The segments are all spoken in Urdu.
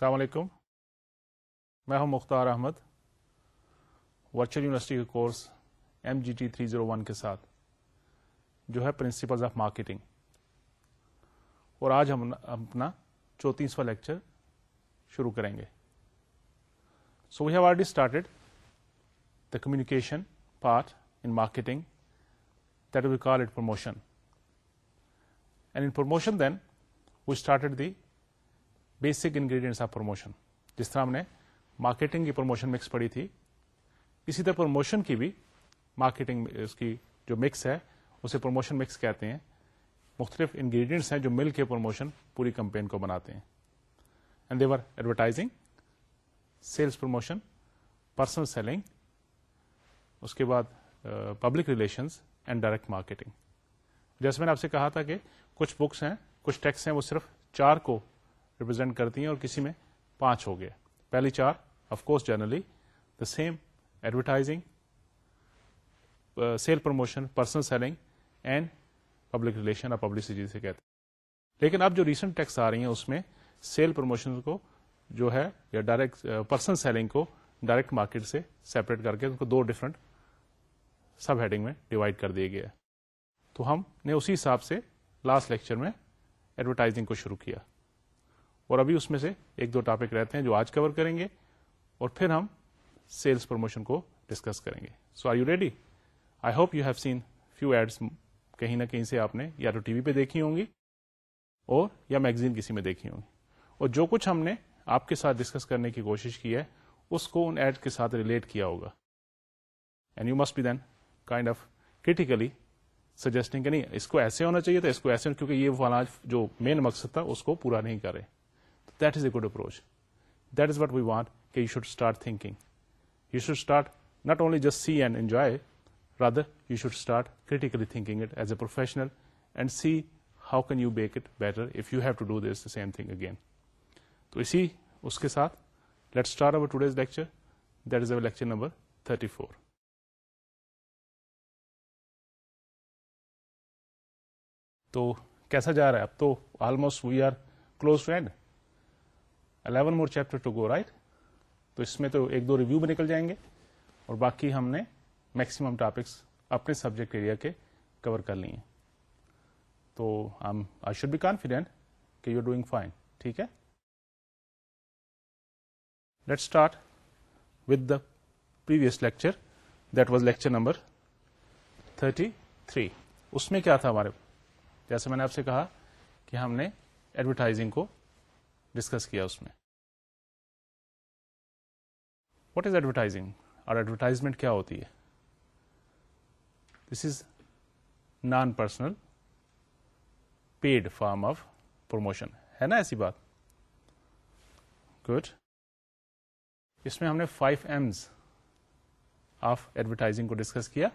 السلام علیکم۔ میں ہوں مختار احمد۔ ورچوئل یونیورسٹی کے course M G T three zero one کے ساتھ جو ہے پرنسپلز آف مارکیٹنگ اور آج ہم اپنا چوتیسواں لیکچر شروع کریں گے۔ So we have already started the communication part in marketing that we call it promotion and in promotion then we started the basic ingredients of promotion, جس طرح ہم نے مارکیٹنگ کی پروموشن مکس پڑی تھی، اسی طرح پروموشن کی بھی مارکیٹنگ اس کی جو مکس ہے، اسے پروموشن مکس کہتے ہیں۔ مختلف انگریڈینٹس ہیں جو مل کے پروموشن پوری کمپین کو بناتے ہیں۔ And their advertising sales promotion personal selling اس کے بعد public relations and direct marketing جیسے میں نے آپ سے کہا تھا کہ کچھ بکس ہیں، کچھ ٹیکس ہیں، وہ صرف چار کو ریپرزینٹ کرتی ہیں اور کسی میں پانچ ہو گئے۔ پہلی چار of course generally the same advertising sale promotion personal selling and public relation اور پبلسٹی سے کہتے ہیں۔ لیکن اب جو ریسنٹ ٹیکس آ رہی ہیں، اس میں سیل پروموشن کو جو ہے، یا ڈائریکٹ پرسنل سیلنگ کو ڈائریکٹ مارکیٹ سے سیپریٹ کر کے ان کو دو ڈفرنٹ سب ہیڈنگ میں ڈیوائڈ کر دیا گیا تو ہم نے اسی حساب سے لاسٹ لیکچر میں ایڈورٹائزنگ کو شروع کیا۔ اور ابھی اس میں سے ایک دو ٹاپک رہتے ہیں جو آج کور کریں گے اور پھر ہم سیلس پروموشن کو ڈسکس کریں گے۔ So are you ready I hope you have seen few ads کہیں نہ کہیں سے آپ نے یا تو ٹی وی پہ دیکھی ہوں گی اور یا میگزین کسی میں دیکھی ہوں گی۔ اور جو کچھ ہم نے آپ کے ساتھ ڈسکس کرنے کی کوشش کی ہے، اس کو ان ایڈ کے ساتھ ریلیٹ کیا ہوگا۔ And you must be then kind of critically suggesting کہ نہیں، اس کو ایسے ہونا چاہیے تھا، اس کو ایسے کیونکہ یہ فلاں جو مین مقصد تھا، اس کو پورا نہیں کرے۔ That is a good approach that is what we want کہ you should start thinking you should start not only just see and enjoy rather you should start critically thinking it as a professional and see how can you bake it better if you have to do this same thing again تو اسی اس کے ساتھ let start over today's lecture that is our lecture number thirty four تو کیسا جا رہا ہے اب تو almost we are close to end eleven more chapter to go right تو اس میں تو ایک دو ریویو بھی نکل جائیں گے اور باقی ہم نے میکسیمم ٹاپکس اپنے سبجیکٹ ایریا کے کور کر لیے تو آئی شوڈ بی کانفیڈینٹ کہ یو آر ڈوئنگ فائن، ٹھیک ہے؟ Let start with the previous lecture, that was lecture number thirty three. اس میں کیا تھا ہمارے جیسے میں نے آپ سے کہا کہ ہم نے ایڈورٹائزنگ کو ڈسکس کیا اس میں واٹ از ایڈورٹائزنگ اور ایڈورٹائزمنٹ کیا ہوتی ہے this is non personal paid form of promotion ہے نا ایسی بات گڈ اس میں ہم نے فائیو ایمز آف ایڈورٹائزنگ کو ڈسکس کیا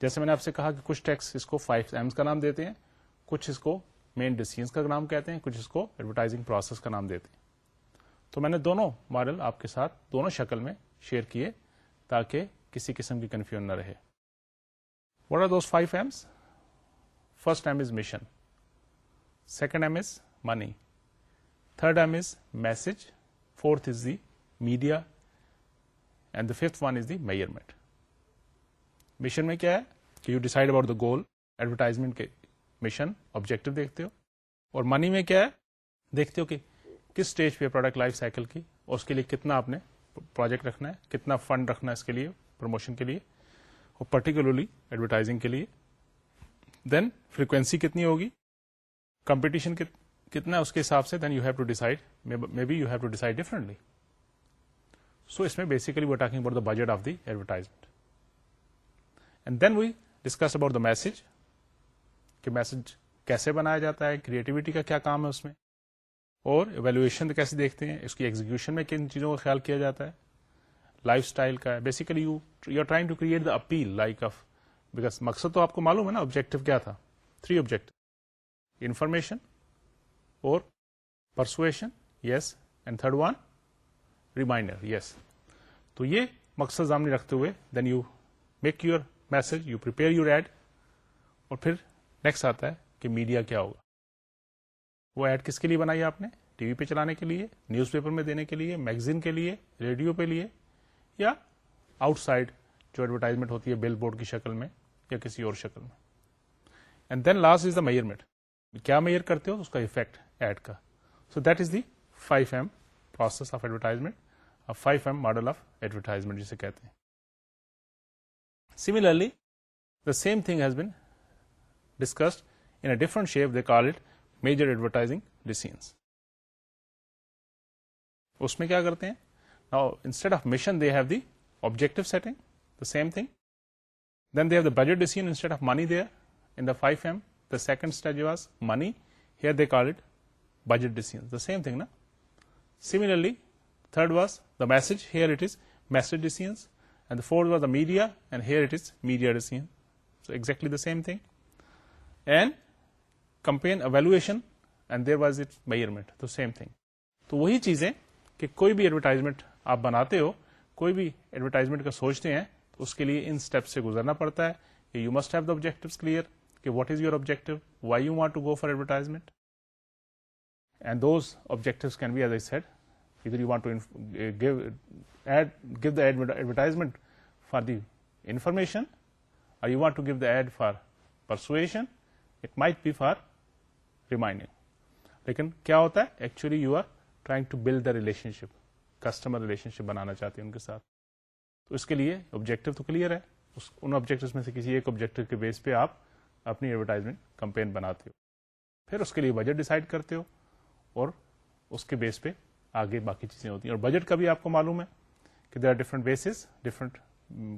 جیسے میں نے آپ سے کہا کہ کچھ ٹیکس اس کو فائیو ایمز کا نام دیتے ہیں کچھ اس کو مین ڈسیزنس کا نام کہتے ہیں، کچھ اس کو ایڈورٹائزنگ پروسیس کا نام دیتے ہیں۔ تو میں نے دونوں ماڈل آپ کے ساتھ دونوں شکل میں شیئر کیے تاکہ کسی قسم کی کنفیوژن نہ رہے۔ What are those five Ms first M is mission second M is money third M is message fourth is the media and the fifth one is the measurement mission میں کیا ہے؟ کہ you decide about the goal advertisement کے مشن آبجیکٹو دیکھتے ہو؟ اور منی میں کیا ہے؟ دیکھتے ہو کہ کس اسٹیج پہ پروڈکٹ لائف سائیکل کی، اور اس کے لیے کتنا آپ نے پروجیکٹ رکھنا ہے، کتنا فنڈ رکھنا ہے اس کے لیے پروموشن کے لیے، اور پرٹیکولرلی ایڈورٹائزنگ کے لیے۔ دین فریکوینسی کتنی ہوگی؟ کمپٹیشن کتنا ہے اس کے حساب سے؟ Then you have to decide may be you have to decide differently so اس میں basically we talking about the budget of the advertisement and then we discuss about the message کہ میسج کیسے بنایا جاتا ہے کریٹیوٹی کا کیا کام ہے اس میں، اور ایویلویشن کیسے دیکھتے ہیں، اس کی ایگزیکشن میں کن چیزوں کا خیال کیا جاتا ہے لائف اسٹائل کا basically you you are trying to create the appeal like of because مقصد تو آپ کو معلوم ہے نا آبجیکٹو کیا تھا۔ تھری آبجیکٹ انفارمیشن اور persuasion yes and third one reminder yes تو یہ مقصد سامنے رکھتے ہوئے then you make your message you prepare your ad اور پھر نیکسٹ آتا ہے کہ میڈیا کیا ہوگا۔ وہ ایڈ کس کے لیے بنائی آپ نے؟ ٹی وی پہ چلانے کے لیے نیوز پیپر میں دینے کے لیے میگزین کے لیے ریڈیو پہ لیے، یا آؤٹ سائڈ جو ایڈورٹائزمنٹ ہوتی ہے بل بورڈ کی شکل میں یا کسی اور شکل میں۔ And then last is the measurement کیا میئر کرتے ہو؟ اس کا افیکٹ ایڈ کا۔ So that is the five M process of advertisement five M model of advertisement جسے کہتے ہیں۔ Similarly the same thing has been discussed in different shape they call it major advertising decisions اس میں کیا کرتے ہیں؟ Instead of mission they have the objective setting the same thing then they have the budget decision instead of money they in the five M the second stage was money here they call it budget decision the same thing نا similarly third was the message here it is message decisions and fourth was the media and here it is media decision so exactly the same thing and campaign evaluation and there was it measurement تو سیم تھنگ تو وہی چیزیں کہ کوئی بھی ایڈورٹائزمنٹ آپ بناتے ہو، کوئی بھی ایڈورٹائزمنٹ کا سوچتے ہیں، تو اس کے لیے ان اسٹیپ سے گزرنا پڑتا ہے کہ you must have the objective clear کہ what is your objective why you want to go for advertisement and those objective can be as a set either you want to give give the advertisement for the information اور you want to give the ad for persuasion it might be for reminding لیکن کیا ہوتا ہے actually you are trying to build the relationship customer relationship شپ بنانا چاہتے ہیں ان کے ساتھ تو اس کے لیے آبجیکٹو تو کلیئر ہے ان آبجیکٹو میں سے کسی ایک آبجیکٹو کے بیس پہ آپ اپنی ایڈورٹائزمنٹ کمپین بناتے ہو پھر اس کے لیے بجٹ ڈسائڈ کرتے ہو اور اس کے بیس پہ آگے باقی چیزیں ہوتی ہیں اور بجٹ کا بھی آپ کو معلوم ہے کہ there are different bases different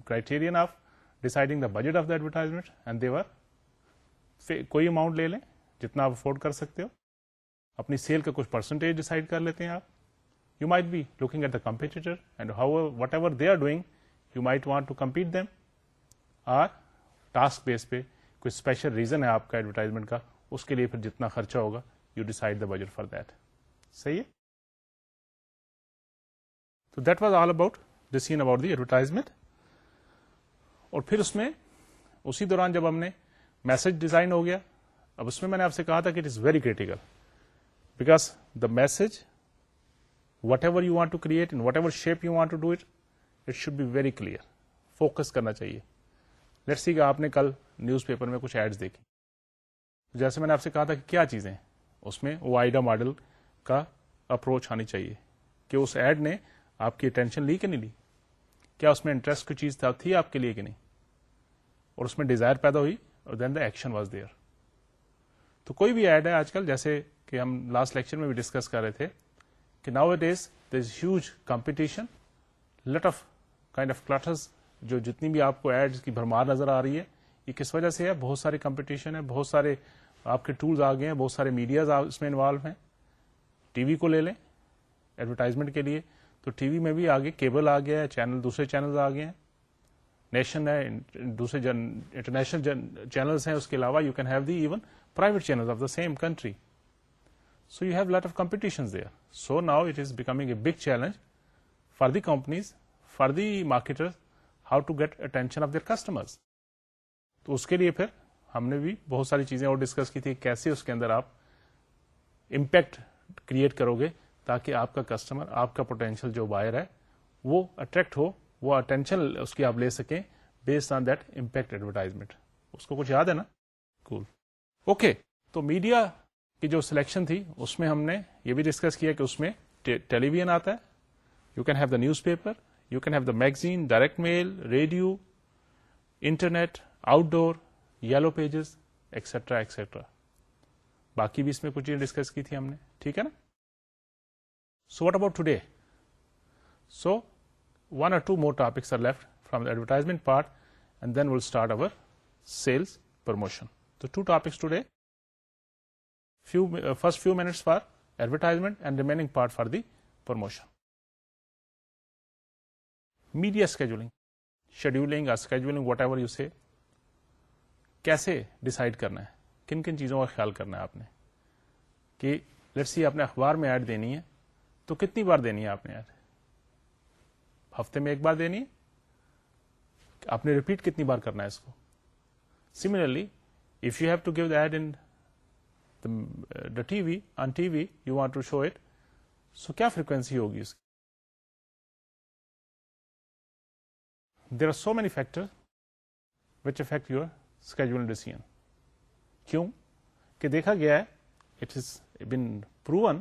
criterion of deciding the budget of the advertisement and their کوئی اماؤنٹ لے لیں جتنا آپ افورڈ کر سکتے ہو۔ اپنی سیل کا کچھ پرسنٹیج ڈسائڈ کر لیتے ہیں آپ۔ You might be looking at the competitor and how whatever they are doing you might want to compete them or task base پہ کوئی اسپیشل ریزن ہے آپ کا ایڈورٹائزمنٹ کا، اس کے لیے پھر جتنا خرچہ ہوگا you decide the budget for that صحیح ہے؟ تو that was all about decision about the advertisement اور پھر اس میں اسی دوران جب ہم نے میسج ڈیزائن ہو گیا۔ اب اس میں میں نے آپ سے کہا تھا کہ it is very critical because the message whatever you want to create in whatever shape you want to do it it should be very clear focus کرنا چاہیے۔ لیٹ سی کہ آپ نے کل نیوز پیپر میں کچھ ایڈز دیکھی جیسے میں نے آپ سے کہا تھا کہ کیا چیزیں اس میں وائڈا ماڈل کا اپروچ آنی چاہیے کہ اس ایڈ نے آپ کی اٹینشن لی کہ نہیں لی؟ کیا اس میں انٹرسٹ کی چیز تھی آپ کے لیے کہ نہیں؟ اور اس میں ڈیزائر پیدا ہوئی؟ اور then the action was there تو کوئی بھی ایڈ ہے آج کل جیسے کہ ہم لاسٹ لیکچر میں بھی ڈسکس کر رہے تھے کہ now it is there is huge competition lot of kind of clutters جو جتنی بھی آپ کو ایڈ کی بھرمار نظر آ رہی ہے، یہ کس وجہ سے ہے؟ بہت سارے کمپٹیشن ہے بہت سارے آپ کے ٹولز آ گئے ہیں، بہت سارے میڈیاز اس میں انوالو ہیں۔ ٹی وی کو لے لیں ایڈورٹائزمنٹ کے لیے۔ تو ٹی وی میں بھی آگے کیبل آ گیا ہے چینل دوسرے چینل آ گئے ہیں۔ نیشن ہے، دوسرے انٹرنیشنل چینلس ہیں، اس کے علاوہ you can have the even private channel of the same country so you have lot of competition there so now it is becoming a big challenge for the companies for the marketer how to get attention of their customers تو اس کے لیے پھر ہم نے بھی بہت ساری چیزیں اور ڈسکس کی تھی کیسے اس کے اندر آپ امپیکٹ کریٹ کرو گے تاکہ آپ کا کسٹمر آپ کا پوٹینشیل جو بائر ہے، وہ اٹریکٹ ہو وہ اٹینشن اس کی آپ لے سکیں based on that impact advertisement اس کو کچھ یاد ہے نا؟ کول اوکے تو میڈیا کی جو سلیکشن تھی اس میں ہم نے یہ بھی ڈسکس کیا کہ اس میں ٹیلی ویژن آتا ہے you can have the newspaper you can have the magazine direct mail radio internet outdoor yellow pages extra extra باقی بھی اس میں کچھ چیزیں ڈسکس کی تھی ہم نے ٹھیک ہے نا؟ So what about today so one are two more topics are left from advertisement part and then will start over sales promotion تو two topics today few, uh, first few minutes for advertisement and remaining part for the promotion. Media scheduling, scheduling or scheduling, whatever you say, کیسے ڈسائڈ کرنا ہے؟ کن کن چیزوں کا خیال کرنا ہے آپ نے؟ کہ لیٹ سی آپ نے اخبار میں ایڈ دینی ہے تو کتنی بار دینی ہے آپ نے ایڈ ہفتے میں ایک بار دینی۔ ہے آپ نے ریپیٹ کتنی بار کرنا ہے اس کو۔ Similarly if you have to give the ad in the TV, on TV, you want to show it so کیا فریکوینسی ہوگی اس کی there are so many factor which affect your schedule decision کیوں؟ کہ دیکھا گیا ہے it is been proven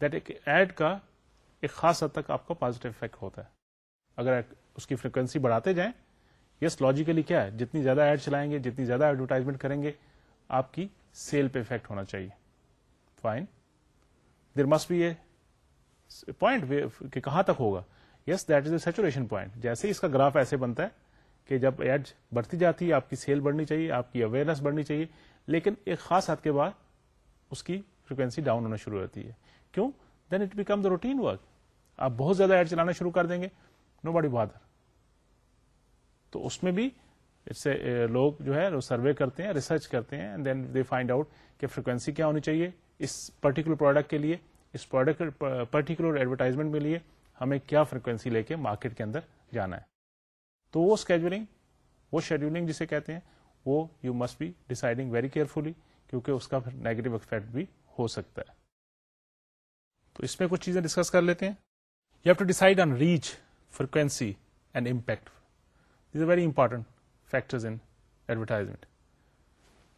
that ایک ایڈ کا ایک خاص حد تک آپ کو پازیٹو افیکٹ ہوتا ہے۔ اگر اس کی فریکوینسی بڑھاتے جائیں یس لوجیکلی کیا ہے؟ جتنی زیادہ ایڈ چلائیں گے، جتنی زیادہ ایڈورٹائزمنٹ کریں گے، آپ کی سیل پہ افیکٹ ہونا چاہیے۔ Fine there must be a point کہ کہاں تک ہوگا؟ Yes that is a saturation point جیسے اس کا گراف ایسے بنتا ہے کہ جب ایڈ بڑھتی جاتی ہے، آپ کی سیل بڑھنی چاہیے، آپ کی اویئرنیس بڑھنی چاہیے، لیکن ایک خاص حد کے بعد اس کی فریکوینسی ڈاؤن ہونا شروع ہوتی ہے۔ کیوں؟ Then it become the routine work آپ بہت زیادہ ایڈ چلانا شروع کر دیں گے نو باڈی بادر تو اس میں بھی اس لوگ جو ہے سروے کرتے ہیں، ریسرچ کرتے ہیں دین دے فائنڈ آؤٹ کہ فریکوینسی کیا ہونی چاہیے اس پرٹیکولر پروڈکٹ کے لیے، اس پروڈکٹ پرٹیکولر ایڈورٹائزمنٹ کے لیے ہمیں کیا فریکوینسی لے کے مارکیٹ کے اندر جانا ہے۔ تو وہ اسکیجولنگ وہ شیڈولنگ جسے کہتے ہیں، وہ you must be deciding very carefully کیونکہ اس کا نیگیٹو افیکٹ بھی ہو سکتا ہے۔ تو اس میں کچھ چیزیں ڈسکس کر لیتے ہیں۔ You have to decide on reach frequency and impact these a very important factor in advertisement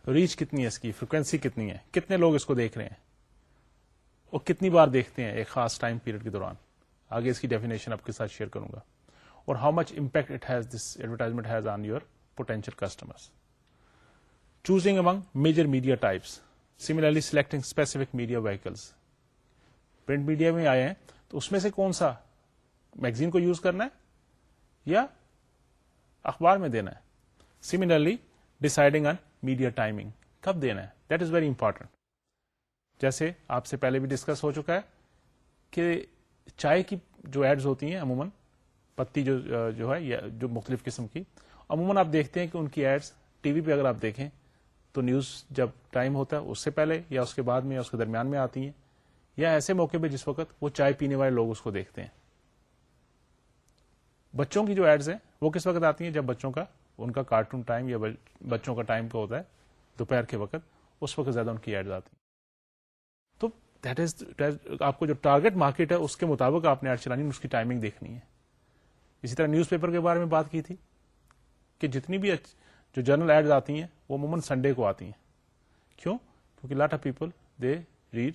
reach کتنی ہے اس کی؟ فریکوینسی کتنی ہے؟ کتنے لوگ اس کو دیکھ رہے ہیں؟ اور کتنی بار دیکھتے ہیں ایک خاص ٹائم پیریڈ کے دوران؟ آگے اس کی ڈیفینیشن آپ کے ساتھ شیئر کروں گا. اور how much impact it has this advertisement has on your potential customer choosing among major media types similarly selecting specific media vehicles print media میں آئے ہیں، تو اس میں سے کون سا میگزین کو یوز کرنا ہے یا اخبار میں دینا ہے۔ Similarly deciding on media timing کب دینا ہے؟ دیٹ از ویری امپورٹنٹ جیسے آپ سے پہلے بھی ڈسکس ہو چکا ہے کہ چائے کی جو ایڈز ہوتی ہیں، عموماً پتی جو جو ہے، یا جو مختلف قسم کی، عموماً آپ دیکھتے ہیں کہ ان کی ایڈز ٹی وی پہ اگر آپ دیکھیں تو نیوز جب ٹائم ہوتا ہے اس سے پہلے یا اس کے بعد میں یا اس کے درمیان میں آتی ہیں، یا ایسے موقع پہ جس وقت وہ چائے پینے والے لوگ اس کو دیکھتے ہیں۔ بچوں کی جو ایڈز ہیں، وہ کس وقت آتی ہیں؟ جب بچوں کا، ان کا کارٹون ٹائم یا بچوں کا ٹائم کا ہوتا ہے، دوپہر کے وقت، اس وقت زیادہ ان کی ایڈز آتی ہیں۔ تو دیٹ از آپ کو جو ٹارگیٹ مارکیٹ ہے، اس کے مطابق آپ نے ایڈ چلانی اس کی ٹائمنگ دیکھنی ہے۔ اسی طرح نیوز پیپر کے بارے میں بات کی تھی کہ جتنی بھی جو جرنل ایڈز آتی ہیں، وہ عموماً سنڈے کو آتی ہیں۔ کیوں؟ کیونکہ lot of people they read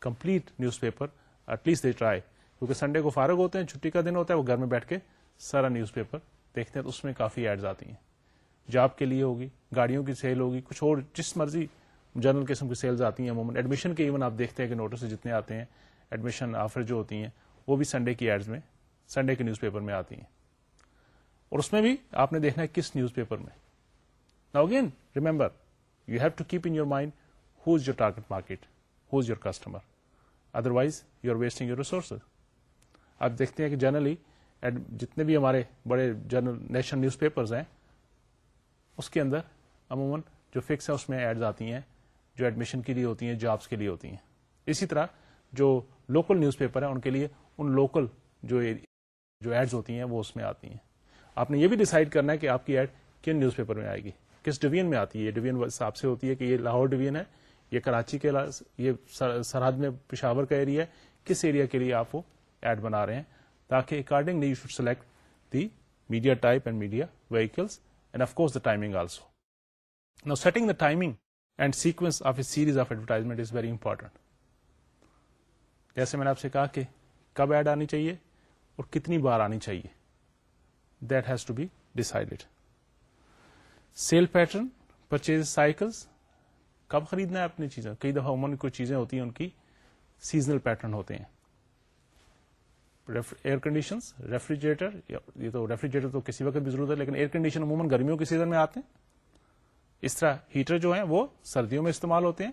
complete newspaper at least they try کیونکہ سنڈے کو فارغ ہوتے ہیں، چھٹی کا دن ہوتا ہے، وہ گھر میں بیٹھ کے سارا نیوز پیپر دیکھتے ہیں تو اس میں کافی ایڈز آتی ہیں۔ جاب کے لیے ہوگی، گاڑیوں کی سیل ہوگی، کچھ اور جس مرضی جنرل قسم کی سیلز آتی ہیں عموماً۔ ایڈمیشن کے ایون آپ دیکھتے ہیں کہ نوٹس جتنے آتے ہیں ایڈمیشن آفر جو ہوتی ہیں، وہ بھی سنڈے کی ایڈز میں سنڈے کے نیوز پیپر میں آتی ہیں۔ اور اس میں بھی آپ نے دیکھنا ہے کس نیوز پیپر میں۔ نا again remember you have to keep in your mind who is your target market who is your customer otherwise you are wasting your resources آپ دیکھتے ہیں کہ جنرلی جتنے بھی ہمارے بڑے جنرل نیشنل نیوز پیپرز ہیں، اس کے اندر عموماً جو فکس ہے اس میں ایڈز آتی ہیں، جو ایڈمیشن کے لیے ہوتی ہیں جابس کے لیے ہوتی ہیں۔ اسی طرح جو لوکل نیوز پیپر ہیں، ان کے لیے ان لوکل جو جو ایڈز ہوتی ہیں، وہ اس میں آتی ہیں۔ آپ نے یہ بھی ڈیسائڈ کرنا ہے کہ آپ کی ایڈ کن نیوز پیپر میں آئے گی؟ کس ڈویژن میں آتی ہے؟ ڈویژن حساب سے ہوتی ہے کہ یہ لاہور ڈویژن ہے، یہ کراچی کے یہ سرحد میں پشاور کا ایریا ہے، کس ایریا کے لیے آپ وہ ایڈ بنا رہے ہیں؟ تاکہ according you should select the media type and media vehicles and of course the timing also no setting the timing and sequence of a series of advertisement is very important جیسے میں نے آپ سے کہا کہ کب ایڈ آنی چاہیے اور کتنی بار آنی چاہیے that has to be decided sale pattern purchase cycles کب خریدنا ہے اپنی چیزیں؟ کئی دفعہ عموماً کوئی چیزیں ہوتی ہیں، ان کی سیزنل پیٹرن ہوتے ہیں۔ ایئر کنڈیشن ریفریجریٹر یہ تو ریفریجریٹر تو کسی وقت بھی ضرورت ہے، لیکن ایئر کنڈیشن عموماً گرمیوں کے سیزن میں آتے ہیں۔ اس طرح ہیٹر جو ہیں وہ سردیوں میں استعمال ہوتے ہیں۔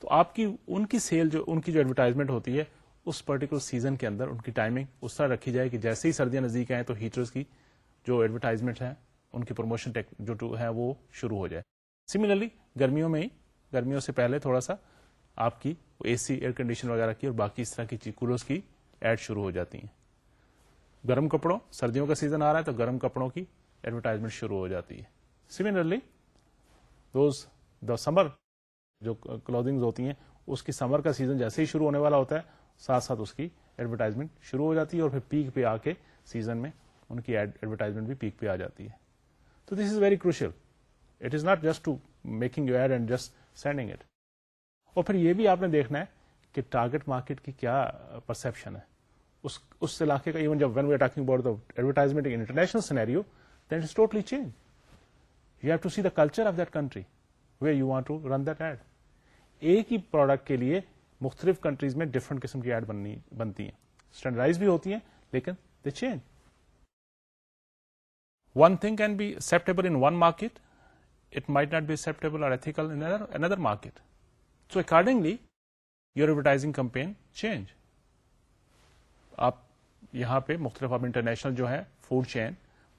تو آپ کی ان کی سیل جو ان کی جو ایڈورٹائزمنٹ ہوتی ہے، اس پرٹیکولر سیزن کے اندر ان کی ٹائمنگ اس طرح رکھی جائے کہ جیسے ہی سردیاں نزدیک آئیں تو ہیٹرز کی جو ایڈورٹائزمنٹ ہے ان کی پروموشن جو ہے وہ شروع ہو جائے۔ سملرلی گرمیوں میں ہی گرمیوں سے پہلے تھوڑا سا آپ کی اے سی ایئر کنڈیشن وغیرہ کی اور باقی اس طرح کی کولرس کی ایڈ شروع ہو جاتی ہیں۔ گرم کپڑوں، سردیوں کا سیزن آ رہا ہے تو گرم کپڑوں کی ایڈورٹائزمنٹ شروع ہو جاتی ہے۔ سملرلی دوز دا سمر جو کلوتھنگ ہوتی ہیں، اس کی سمر کا سیزن جیسے ہی شروع ہونے والا ہوتا ہے، ساتھ ساتھ اس کی ایڈورٹائزمنٹ شروع ہو جاتی ہے اور پھر پیک پہ آ کے سیزن میں ان کی ایڈورٹائزمنٹ بھی پیک پہ آ جاتی ہے۔ تو this is very crucial it is not just to making you ad and just sending it اور پھر یہ بھی آپ نے دیکھنا ہے کہ ٹارگیٹ مارکیٹ کی کیا پرسپشن ہے؟ اس اس علاقے کا ایون جب when we are talking about the advertisement international scenario then is totally change you have to see the culture of that country where you want to run that ad ایک ہی پروڈکٹ کے لیے مختلف کنٹریز میں ڈفرنٹ قسم کی ایڈ بننی، بنتی ہیں. اسٹینڈرڈائز بھی ہوتی ہیں، لیکن they change one thing can be acceptable in one market it might not be acceptable or ethical in other market so accordingly your advertising campaign change آپ یہاں پہ مختلف اب انٹرنیشنل جو ہے فوڈ چین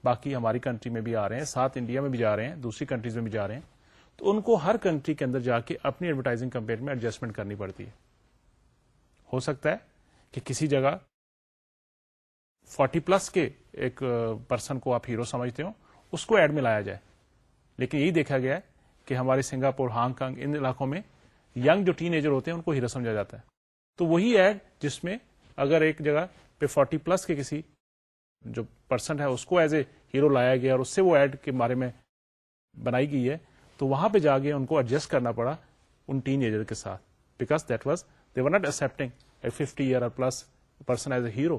باقی ہماری کنٹری میں بھی آ رہے ہیں، ساتھ انڈیا میں بھی جا رہے ہیں، دوسری کنٹریز میں بھی جا رہے ہیں۔ تو ان کو ہر کنٹری کے اندر جا کے اپنی ایڈورٹائزنگ کمپین میں ایڈجسٹمنٹ کرنی پڑتی ہے۔ ہو سکتا ہے کہ کسی جگہ فورٹی پلس کے ایک پرسن کو آپ ہیرو سمجھتے ہو اس کو ایڈ میں لایا جائے۔ لیکن یہی دیکھا گیا ہے کہ ہمارے سنگاپور ہانگ کانگ ان علاقوں میں ینگ جو ٹین ایجر ہوتے ہیں ان کو ہیرو سمجھا جاتا ہے۔ تو وہی ایڈ جس میں اگر ایک جگہ پہ فورٹی پلس کے کسی جو پرسن ہے اس کو ایز اے ہیرو لایا گیا اور اس سے وہ ایڈ کے بارے میں بنائی گئی ہے، تو وہاں پہ جا کے ان کو ایڈجسٹ کرنا پڑا ان ٹین ایجر کے ساتھ۔ Because that was they were not accepting a fifty year plus person as a hero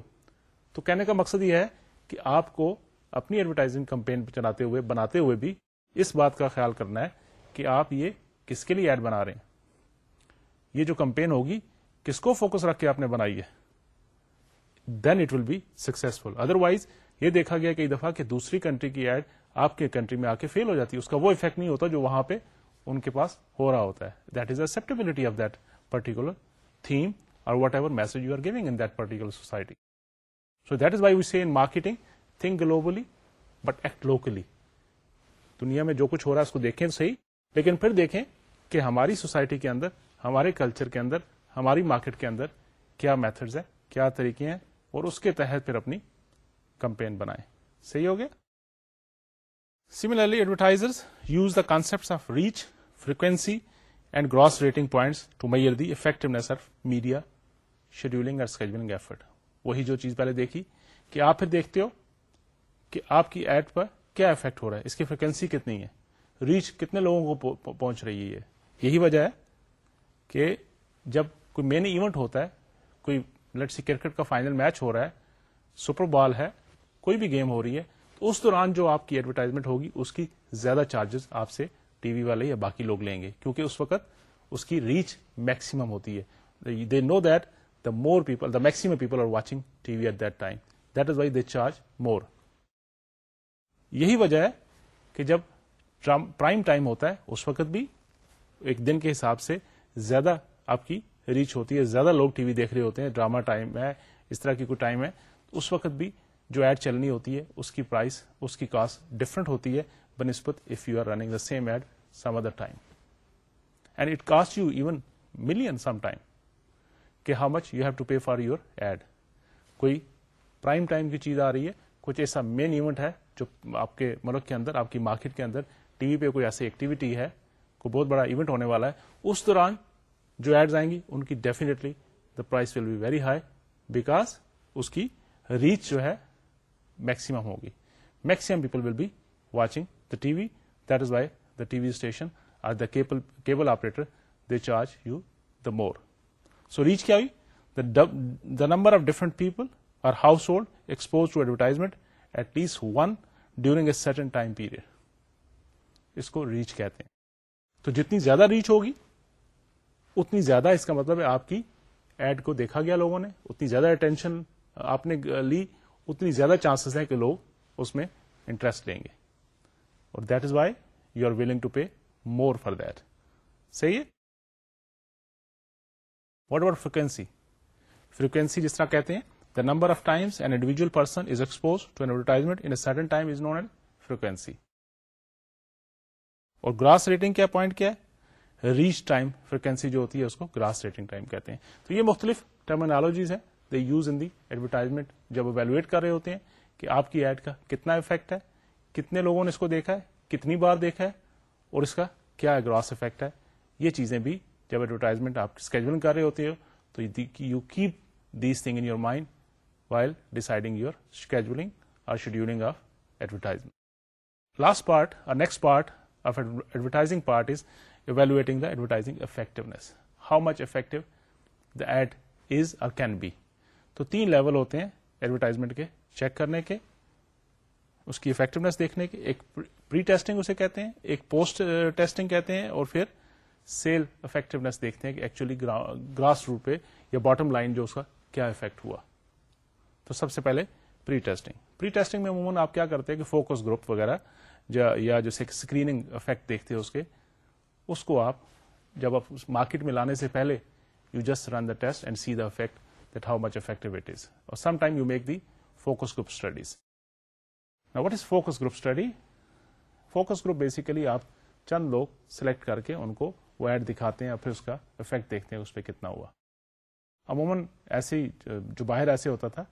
تو کہنے کا مقصد یہ ہے کہ آپ کو اپنی ایڈورٹائزنگ کمپین چلاتے ہوئے، بناتے ہوئے بھی اس بات کا خیال کرنا ہے کہ آپ یہ کس کے لیے ایڈ بنا رہے ہیں۔ یہ جو کمپین ہوگی، کس کو فوکس رکھ کے آپ نے بنائی ہے؟ Then it will be successful otherwise یہ دیکھا گیا کئی دفعہ کہ دوسری کنٹری کی ایڈ آپ کے کنٹری میں آ کے فیل ہو جاتی ہے۔ اس کا وہ افیکٹ نہیں ہوتا جو وہاں پہ ان کے پاس ہو رہا ہوتا ہے۔ That is acceptability of that particular theme or whatever message you are giving in that particular society so that is why we see in marketing think globally but act locally دنیا میں جو کچھ ہو رہا ہے، اس کو دیکھیں صحیح، لیکن پھر دیکھیں کہ ہماری سوسائٹی کے اندر ہمارے کلچر کے اندر، ہماری مارکیٹ کے اندر کیا میتھڈز ہیں، کیا طریقے ہیں اور اس کے تحت پھر اپنی کمپین بنائیں۔ صحیح ہو گیا؟ Similarly advertisers use the concept of reach frequency and gross rating points to measure the effectiveness of media scheduling اور اسکیڈولنگ ایفرٹ وہی جو چیز پہلے دیکھی کہ آپ پھر دیکھتے ہو کہ آپ کی ایڈ پر کیا افیکٹ ہو رہا ہے، اس کی فریکوینسی کتنی ہے ریچ کتنے لوگوں کو پہنچ رہی ہے، یہی وجہ ہے۔ کہ جب کوئی مین ایونٹ ہوتا ہے، کوئی لٹ سی کرکٹ کا فائنل میچ ہو رہا ہے سپر بال ہے، کوئی بھی گیم ہو رہی ہے، تو اس دوران جو آپ کی ایڈورٹائزمنٹ ہوگی، اس کی زیادہ چارجز آپ سے ٹی وی والے یا باقی لوگ لیں گے، کیونکہ اس وقت اس کی ریچ میکسیمم ہوتی ہے۔ They know that the more people the maximum people are watching T V at that time that is why they charge more یہی وجہ ہے کہ جب پرائم ٹائم ہوتا ہے، اس وقت بھی ایک دن کے حساب سے زیادہ آپ کی ریچ ہوتی ہے، زیادہ لوگ ٹی وی دیکھ رہے ہوتے ہیں ڈراما ٹائم ہے، اس طرح کی کوئی ٹائم ہے اس وقت بھی جو ایڈ چلنی ہوتی ہے، اس کی پرائز اس کی کاسٹ ڈفرنٹ ہوتی ہے بنسپت if you are running the same ad some other time and it cost you even million some time کہ how much you have to pay for your ad کوئی پرائم ٹائم کی چیز آ رہی ہے، کچھ ایسا مین ایونٹ ہے جو آپ کے ملک کے اندر، آپ کی مارکیٹ کے اندر ٹی وی پہ کوئی ایسی ایکٹیویٹی ہے کوئی بہت بڑا ایونٹ ہونے والا ہے، اس دوران جو ایڈز آئیں گی، ان کی definitely the price will be very high because اس کی ریچ جو ہے میکسیمم ہوگی۔ Maximum people will be watching the T V that is why the T V station or the cable operator they charge you the more so reach کیا ہوئی the number of different people or household expose to advertisement at least one during a certain time period اس کو ریچ کہتے ہیں۔ تو جتنی زیادہ ریچ ہوگی، اتنی زیادہ اس کا مطلب ہے آپ کی ایڈ کو دیکھا گیا لوگوں نے، اتنی زیادہ اٹینشن آپ نے لی، اتنی زیادہ چانسز ہیں کہ لوگ اس میں انٹرسٹ لیں گے۔ اور that is why you are willing to pay more for that صحیح ہے؟ واٹ اباؤٹ فریکوینسی فریکوینسی جس طرح کہتے ہیں the number of times an individual person is expose to an advertisement in certain time is known and frequency or gross rating کیا پوائنٹ کیا ہے؟ ریچ ٹائم فریکوینسی جو ہوتی ہے اس کو گراس ریٹنگ ٹائم کہتے ہیں۔ تو یہ مختلف ٹرمنالوجیز ہیں they use in the advertisement جب اویلویٹ کر رہے ہوتے ہیں کہ آپ کی ایڈ کا کتنا افیکٹ ہے کتنے لوگوں نے اس کو دیکھا ہے کتنی بار دیکھا ہے اور اس کا کیا گراس افیکٹ ہے۔ یہ چیزیں بھی جب ایڈورٹائزمنٹ آپ اسکیجولنگ کر رہے ہوتے ہو تو you keep these things in your mind while deciding your scheduling or scheduling of advertisement. Last part, or next part of advertising part is evaluating the advertising effectiveness. How much effective the ad is or can be. تو تین لیول ہوتے ہیں ایڈورٹائزمنٹ کے چیک کرنے کے، اس کی افیکٹونیس دیکھنے کے ایک پری ٹیسٹنگ اسے کہتے ہیں، ایک پوسٹ ٹیسٹنگ کہتے ہیں اور پھر سیل افیکٹونیس دیکھتے ہیں کہ ایکچولی گراس روٹ پہ یا باٹم لائن جو اس کا کیا افیکٹ ہوا تو سب سے پہلے پری ٹیسٹنگ پری ٹیسٹنگ میں عموماً آپ کیا کرتے ہیں کہ فوکس گروپ وغیرہ یا جیسے اسکریننگ افیکٹ دیکھتے ہیں اس کے، اس کو آپ جب آپ مارکیٹ میں لانے سے پہلے you just run the test and see the effect that how much effective it is or some time you make the focus group studies what is focus group study focus group basically آپ چند لوگ سلیکٹ کر کے ان کو وہ ایڈ دکھاتے ہیں اور پھر اس کا افیکٹ دیکھتے ہیں اس پہ کتنا ہوا. عموماً ایسے جو باہر ایسے ہوتا تھا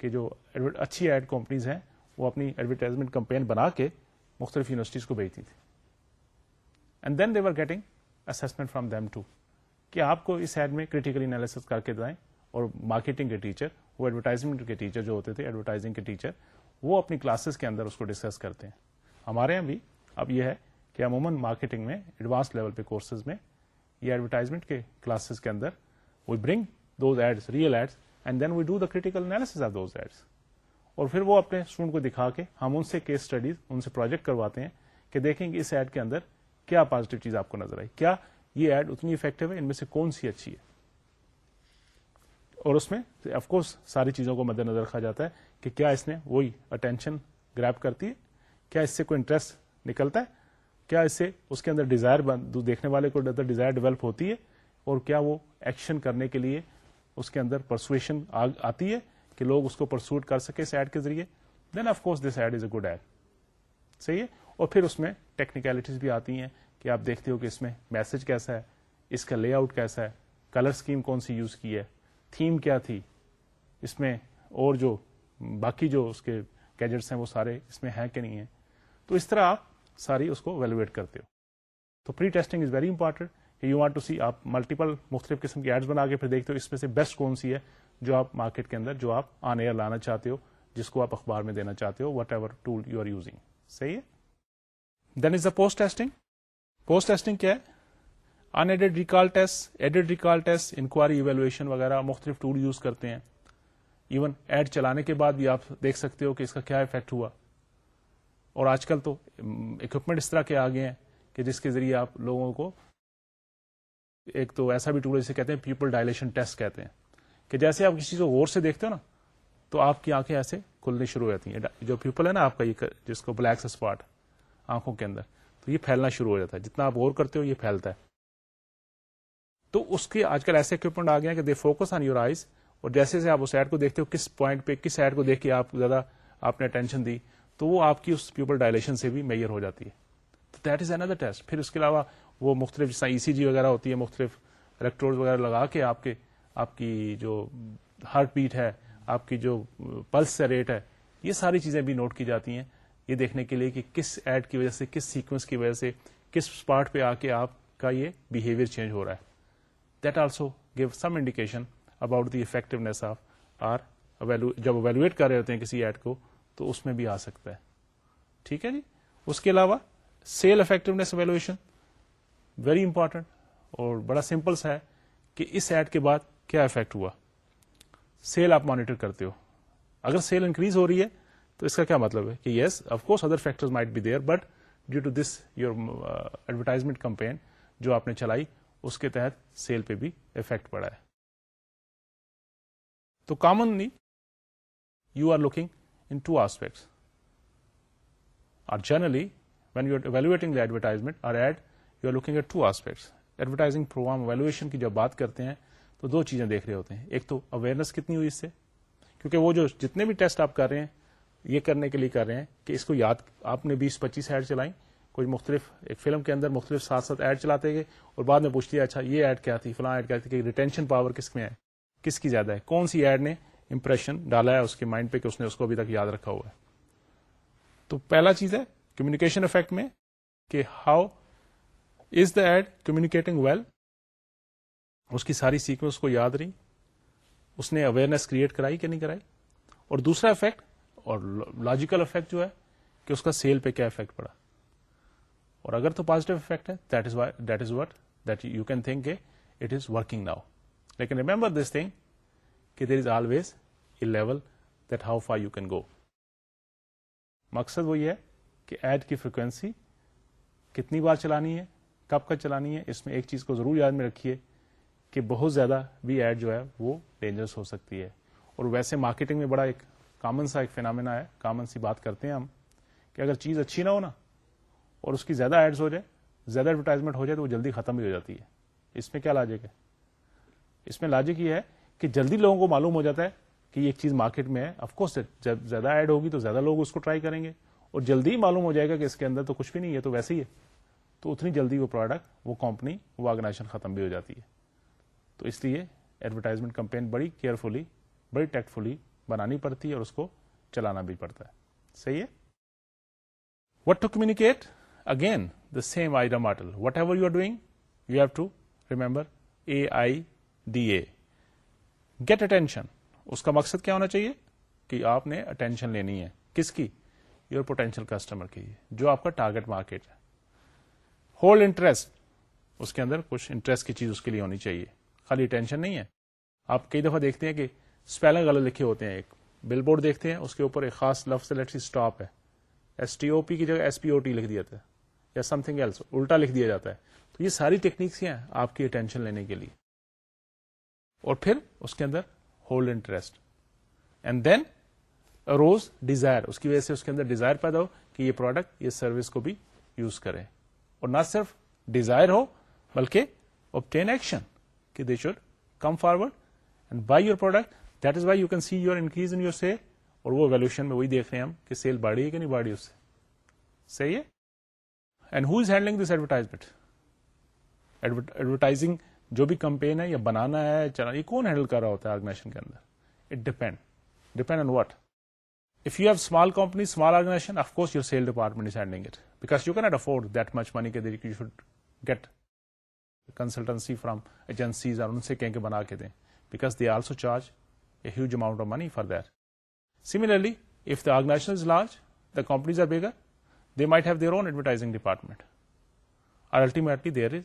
کہ جو اچھی ایڈ کمپنیز ہیں، وہ اپنی ایڈورٹائزمنٹ کمپین بنا کے مختلف یونیورسٹیز کو بھیجتی تھی. And then they were getting assessment from them to کہ آپ کو اس ایڈ میں کریٹیکل انالیس کر کے دائیں اور مارکیٹنگ کے ٹیچر وہ ایڈورٹائزمنٹ کے ٹیچر جو ہوتے تھے ایڈورٹائزنگ کے ٹیچر وہ اپنی کلاسز کے اندر اس کو ڈسکس کرتے ہیں. ہمارے یہاں بھی اب یہ ہے کہ عموماً مارکیٹنگ میں ایڈوانس لیول پہ کورسز میں یہ ایڈورٹائزمنٹ کے کلاسز کے اندر we bring those ads real ads and then we do the critical analysis of those ads اور پھر وہ اپنے اسٹوڈنٹ کو دکھا کے ہم ان سے کیس اسٹڈیز ان سے پروجیکٹ کرواتے ہیں کہ دیکھیں گے اس ایڈ کے اندر کیا پازیٹو چیز آپ کو نظر آئی۔ کیا یہ ایڈ اتنی افیکٹو ہے؟ ان میں سے کون سی اچھی ہے؟ اور اس میں آف کورس ساری چیزوں کو مد نظر رکھا جاتا ہے کہ کیا اس نے وہی اٹینشن گریپ کرتی ہے؟ کیا اس سے کوئی انٹرسٹ نکلتا ہے؟ کیا اس سے اس کے اندر ڈیزائر دیکھنے والے کو اندر ڈیزائر ڈیولپ ہوتی ہے؟ اور کیا وہ ایکشن کرنے کے لیے اس کے اندر پرسویشن آتی ہے؟ کہ لوگ اس کو پرسوٹ کر سکے اس ایڈ کے ذریعے then of course this ad is a good ad صحیح ہے؟ اور پھر اس میں ٹیکنیکلٹیز بھی آتی ہیں کہ آپ دیکھتے ہو کہ اس میں میسج کیسا ہے، اس کا لے آؤٹ کیسا ہے کلر اسکیم کون سی یوز کی ہے تھیم کیا تھی، اس میں اور جو باقی جو اس کے گیجٹس ہیں وہ سارے اس میں ہیں کہ نہیں ہیں؟ تو اس طرح آپ ساری اس کو ویلویٹ کرتے ہو۔ تو pre testing is very important you want to see آپ ملٹیپل مختلف قسم کی ایڈز بنا کے پھر دیکھتے ہو اس میں سے بیسٹ کون سی ہے۔ جو آپ مارکیٹ کے اندر جو آپ آن ایئر لانا چاہتے ہو، جس کو آپ اخبار میں دینا چاہتے ہو whatever tool you are using صحیح ہے؟ Then is the post testing post testing کیا ہے؟ In aided recall test aided recall test inquiry evaluation وغیرہ، مختلف ٹول یوز کرتے ہیں۔ ایون ایڈ چلانے کے بعد بھی آپ دیکھ سکتے ہو کہ اس کا کیا افیکٹ ہوا۔ اور آج کل تو اکوپمنٹ اس طرح کے آگے ہیں کہ جس کے ذریعے آپ لوگوں کو ایک تو ایسا بھی ٹول جسے کہتے ہیں پیپل ڈائلیشن ٹیسٹ کہتے ہیں۔ کہ جیسے آپ کسی کو غور سے دیکھتے ہو نا، تو آپ کی آنکھیں ایسے کھلنی شروع ہو جاتی ہیں۔ جو پیپل ہے نا، آپ کا یہ جس کو بلیک اسپاٹ آنکھوں کے اندر۔ تو یہ پھیلنا شروع ہو جاتا ہے۔ جتنا آپ غور کرتے ہو، یہ پھیلتا ہے۔ تو اس کے آج کل ایسے اکوپمنٹ آ گئے ہیں کہ they focus on your eyes اور جیسے سے آپ اس ایڈ کو دیکھتے ہو، کس پوائنٹ پہ، کس ایڈ کو دیکھ کے آپ زیادہ آپ نے اٹینشن دی، تو وہ آپ کی اس پیپل ڈائلیشن سے بھی میئر ہو جاتی ہے۔ تو دیٹ از اندر ٹیسٹ پھر اس کے علاوہ وہ مختلف جیسا ای سی جی وغیرہ ہوتی ہے، مختلف الیکٹروڈ وغیرہ لگا کے آپ کے آپ کی جو ہارٹ بیٹ ہے، آپ کی جو پلس ریٹ ہے، یہ ساری چیزیں بھی نوٹ کی جاتی ہیں۔ یہ دیکھنے کے لیے کہ کس ایڈ کی وجہ سے، کس سیکوینس کی وجہ سے، کس اسپاٹ پہ آ کے آپ کا یہ بہیویئر چینج ہو رہا ہے۔ That also give some indication about the effectiveness of or جب اویلویٹ کر رہے ہوتے ہیں کسی ایڈ کو، تو اس میں بھی آ سکتا ہے۔ ٹھیک ہے جی؟ اس کے علاوہ sale effectiveness evaluation very important اور بڑا سمپل سا ہے کہ اس ایڈ کے بعد کیا افیکٹ ہوا؟ سیل آپ مانیٹر کرتے ہو. اگر سیل انکریز ہو رہی ہے، تو اس کا کیا مطلب ہے؟ کہ yes of course other factor might be there but due to this your advertisement campaign جو آپ نے چلائی، اس کے تحت سیل پہ بھی افیکٹ پڑا ہے۔ تو commonly you are looking in two aspects are generally when you are evaluating the advertisement or ad you are looking at two aspects advertising program evaluation کی جب بات کرتے ہیں تو دو چیزیں دیکھ رہے ہوتے ہیں۔ ایک تو اویئرنیس کتنی ہوئی اس سے؟ کیونکہ وہ جو جتنے بھی ٹیسٹ آپ کر رہے ہیں، یہ کرنے کے لیے کر رہے ہیں کہ اس کو یاد، آپ نے بیس پچیس ایڈ چلائیں۔ کوئی مختلف، ایک فلم کے اندر مختلف ساتھ ساتھ ایڈ چلاتے گئے اور بعد میں پوچھتی ہے اچھا یہ ایڈ کیا تھی؟ فلاں ایڈ کیا تھی؟ کہ ریٹینشن پاور کس میں ہے؟ کس کی زیادہ ہے؟ کون سی ایڈ نے امپریشن ڈالا ہے اس کے مائنڈ پہ کہ اس نے اس کو ابھی تک یاد رکھا ہوا ہے؟ تو پہلا چیز ہے کمیونیکیشن افیکٹ میں کہ how is the ad communicating well اس کی ساری سیکوینس کو یاد رہی؟ اس نے اویئرنیس کریٹ کرائی کہ نہیں کرائی؟ اور دوسرا افیکٹ اور لاجیکل افیکٹ جو ہے کہ اس کا سیل پہ کیا افیکٹ پڑا؟ اور اگر تو پازیٹو افیکٹ ہے that is that is what that you can think it is working now لیکن ریمبر دس تھنگ کہ there is always a level that how far you can go مقصد وہ یہ ہے کہ ایڈ کی فریکوینسی کتنی بار چلانی ہے، کب کب چلانی ہے، اس میں ایک چیز کو ضرور یاد میں رکھیے۔ کہ بہت زیادہ بھی ایڈ جو ہے وہ ڈینجرس ہو سکتی ہے۔ اور ویسے مارکیٹنگ میں بڑا ایک کامن سا ایک فینامنا ہے۔ کامن سی بات کرتے ہیں ہم کہ اگر چیز اچھی نہ ہو نا اور اس کی زیادہ ایڈز ہو جائے، زیادہ ایڈورٹائزمنٹ ہو جائے تو وہ جلدی ختم بھی ہو جاتی ہے۔ اس میں کیا لاجک ہے؟ اس میں لاجک یہ ہے کہ جلدی لوگوں کو معلوم ہو جاتا ہے کہ یہ ایک چیز مارکیٹ میں ہے۔ افکوس جب زیادہ ایڈ ہوگی تو زیادہ لوگ اس کو ٹرائی کریں گے اور جلدی معلوم ہو جائے گا کہ اس کے اندر تو کچھ بھی نہیں ہے، تو ویسے ہی ہے۔ تو اتنی جلدی وہ پروڈکٹ وہ کمپنی وہ آرگنائزیشن ختم بھی ہو جاتی ہے۔ تو اس لیے ایڈورٹائزمنٹ کمپین بڑی کیئرفلی بڑی ٹیکٹفلی بنانی پڑتی ہے اور اس کو چلانا بھی پڑتا ہے۔ صحیح ہے؟ What to communicate again the same I model whatever you are doing you have to remember A I D A get attention اس کا مقصد کیا ہونا چاہیے؟ کہ آپ نے اٹینشن لینی ہے۔ کس کی؟ یور پوٹینشیل کسٹمر کی۔ جو آپ کا ٹارگیٹ مارکیٹ ہے۔ ہولڈ انٹرسٹ اس کے اندر کچھ انٹرسٹ کی چیز اس کے لیے ہونی چاہیے۔ خالی ٹینشن نہیں ہے۔ آپ کئی دفعہ دیکھتے ہیں کہ اسپیلنگ غلط لکھے ہوتے ہیں۔ ایک بل بورڈ دیکھتے ہیں، اس کے اوپر ایک خاص لفظ لیٹ اسٹاپ ہے۔ ایس ٹی او پی کی جگہ ایس پی او ٹی لکھ دیا جاتا ہے یا سم تھنگ ایلس الٹا لکھ دیا جاتا ہے۔ تو یہ ساری ٹیکنیکس ہیں آپ کی اٹینشن لینے کے لیے۔ اور پھر اس کے اندر hold interest and then rouse desire اس کی وجہ سے اس کے اندر ڈیزائر پیدا ہو کہ یہ پروڈکٹ یہ سروس کو بھی یوز کرے اور نہ صرف ڈیزائر ہو، بلکہ اوبٹین ایکشن کہ they should come forward and buy your product that is why you can see your increase in your sale اور وہ ویلوشن میں وہی دیکھ رہے ہیں ہم کہ سیل بڑھی ہے کہ نہیں بڑھی اس سے۔ صحیح ہے؟ And who is handling this advertisement advertising جو بھی کمپین ہے یا بنانا ہے، چلا یہ کون ہینڈل کر رہا ہوتا ہے آرگنائزیشن کے اندر؟ It depend depend on what if you have small company small organization of course your sale department is handling it because you can not afford that much money کے you should get consultancy from agencies اور ان سے کہیں کہ بنا کے دیں۔ Because they also charge a huge amount of money for that similarly if the organization is large the companies are bigger they might have their own advertising department اور ultimately there is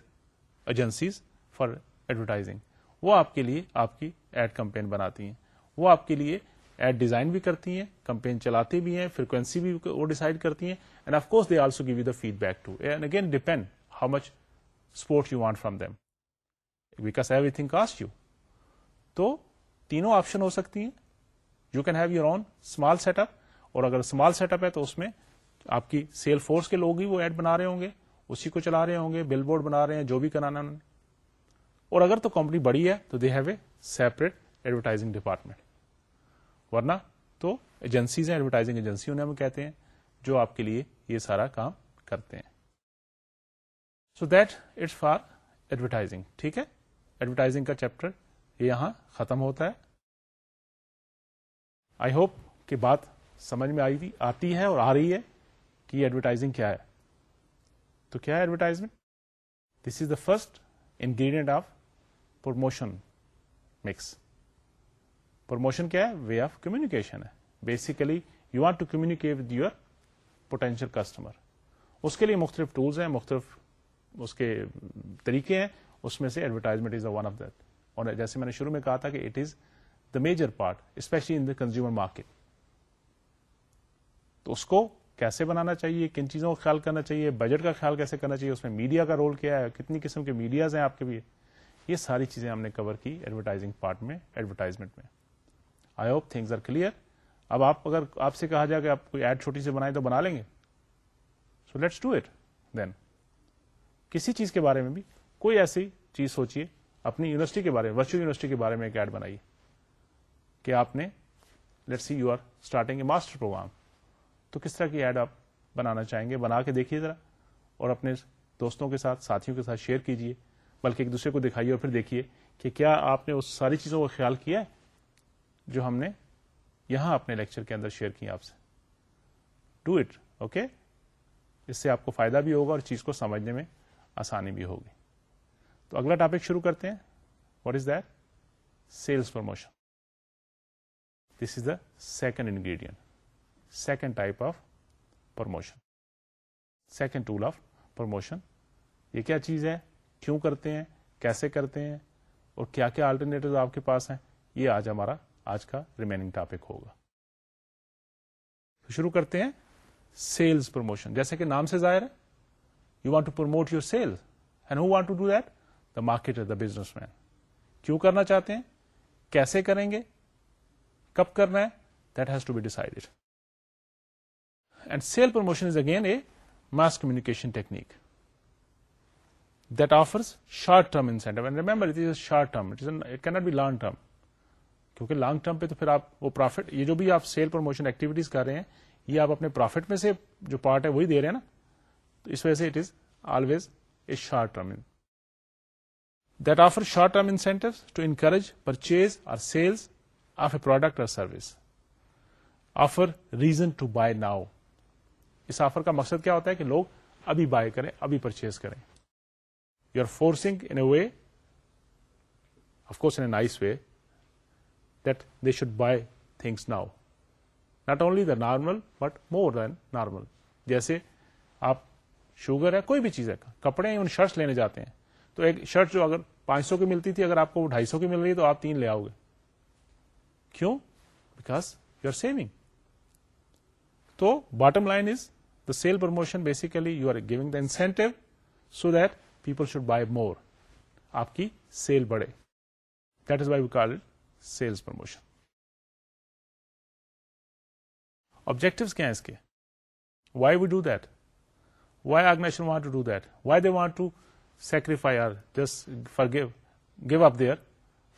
agencies for advertising وہ آپ کے لیے آپ کی ایڈ کمپین بناتی ہیں۔ وہ آپ کے لیے ایڈ ڈیزائن بھی کرتی ہیں کمپین چلاتے بھی ہیں فریکوینسی بھی وہ ڈیسائڈ کرتی ہیں۔ And of course they also give you the feedback too and again depend how much support you want from them because everything cost you تو تینوں آپشن ہو سکتی ہیں. You can have your own small setup اور اگر اسمال سیٹ اپ ہے تو اس میں آپ کی سیل فورس کے لوگ ہی وہ ایڈ بنا رہے ہوں گے. اسی کو چلا رہے ہوں گے. بل بورڈ بنا رہے ہیں. جو بھی کرانا انہوں نے. اور اگر تو کمپنی بڑی ہے تو they have a separate advertising department ورنہ تو ایجنسیز ہیں. ایڈورٹائزنگ ایجنسی انہیں ہم کہتے ہیں جو آپ کے لیے یہ سارا کام کرتے ہیں. So that it's for advertising ٹھیک ہے ایڈورٹائزنگ کا چیپٹر یہاں ختم ہوتا ہے آئی ہوپ کہ بات سمجھ میں آئی آتی ہے اور آ رہی ہے کہ ایڈورٹائزنگ کیا ہے۔ تو کیا ہے advertisement this is the first ingredient of promotion mix promotion کیا ہے؟ وے آف کمیونیکیشن ہے۔ Basically you want to communicate with your potential customer اس کے لیے مختلف ٹولس ہیں، مختلف اس کے طریقے ہیں، اس میں سے advertisement is one of that اور جیسے میں نے شروع میں کہا تھا کہ it is the major part especially in the consumer market تو اس کو کیسے بنانا چاہیے، کن چیزوں کا خیال کرنا چاہیے بجٹ کا خیال کیسے کرنا چاہیے، اس میں میڈیا کا رول کیا ہے، کتنی قسم کے میڈیاز ہیں آپ کے بھی یہ ساری چیزیں ہم نے کور کی ایڈورٹائزنگ پارٹ میں ایڈورٹائزمنٹ میں. I hope things are clear اب آپ اگر آپ سے کہا جائے کہ آپ کوئی ایڈ چھوٹی سے بنائیں تو بنا لیں گے. So let's do it then کسی چیز کے بارے میں بھی کوئی ایسی چیز سوچیے اپنی یونیورسٹی کے بارے میں ورچوئل یونیورسٹی کے بارے میں ایک ایڈ بنائیے کہ آپ نے let see you are starting a master program تو کس طرح کی ایڈ آپ بنانا چاہیں گے؟ بنا کے دیکھیے ذرا اور اپنے دوستوں کے ساتھ، ساتھیوں کے ساتھ شیئر کیجیے بلکہ ایک دوسرے کو دکھائیے اور پھر دیکھیے کہ کیا آپ نے اس ساری چیزوں کا خیال کیا ہے جو ہم نے یہاں اپنے لیکچر کے اندر شیئر کی آپ سے. ڈو اٹ اوکے اس سے آپ کو فائدہ بھی ہوگا اور چیز کو سمجھنے میں آسانی بھی ہوگی۔ تو اگلا ٹاپک شروع کرتے ہیں۔ What is that sales promotion This is the second ingredient, second type of promotion, second tool of promotion. یہ کیا چیز ہے؟ کیوں کرتے ہیں؟ کیسے کرتے ہیں؟ اور کیا کیا آلٹرنیٹو آپ کے پاس ہیں؟ یہ آج ہمارا آج کا ریمیننگ ٹاپک ہوگا۔ شروع کرتے ہیں۔ سیلز پروموشن جیسے کہ نام سے ظاہر ہے you want to promote your sale and who want to do that the market the businessman کیوں کرنا چاہتے ہیں؟ کیسے کریں گے؟ کب کرنا ہے؟ That has to be decided and sale promotion is again a mass communication technique that offers short term incentive and remember it is short term it it can't be long term کیونکہ لانگ ٹرم پہ تو پھر آپ وہ پروفٹ یہ جو بھی آپ سیل پروموشن ایکٹیویٹیز کر رہے ہیں، یہ آپ اپنے پروفٹ میں سے جو پارٹ ہے وہی دے رہے ہیں نا؟ تو اس وجہ سے it is always a short term that offer short term incentive to encourage purchase or sales of a product or service offer reason to buy now us offer کا مقصد کیا ہوتا ہے کہ لوگ ابھی بائی کریں، ابھی پرچیز کریں۔ You are forcing in a way of course in nice way that they should buy things now not only the normal but more than normal جیسے آپ شوگر ہے، کوئی بھی چیز ہے، کپڑے ان شرٹس لینے جاتے ہیں۔ تو ایک شرٹ جو اگر پانچ سو کی ملتی تھی، اگر آپ کو ڈھائی سو کی مل رہی ہے تو آپ تین لے آؤ گے۔ کیوں؟ بیکاز یو آر سیونگ تو bottom line is the sale promotion basically you are giving the incentive so that people should buy more آپ کی سیل بڑھے۔ That is why we call it sales promotion objective کیا ہیں اس کے؟ Why we do that why organization want to do that why they want to sacrifice or just for give give up their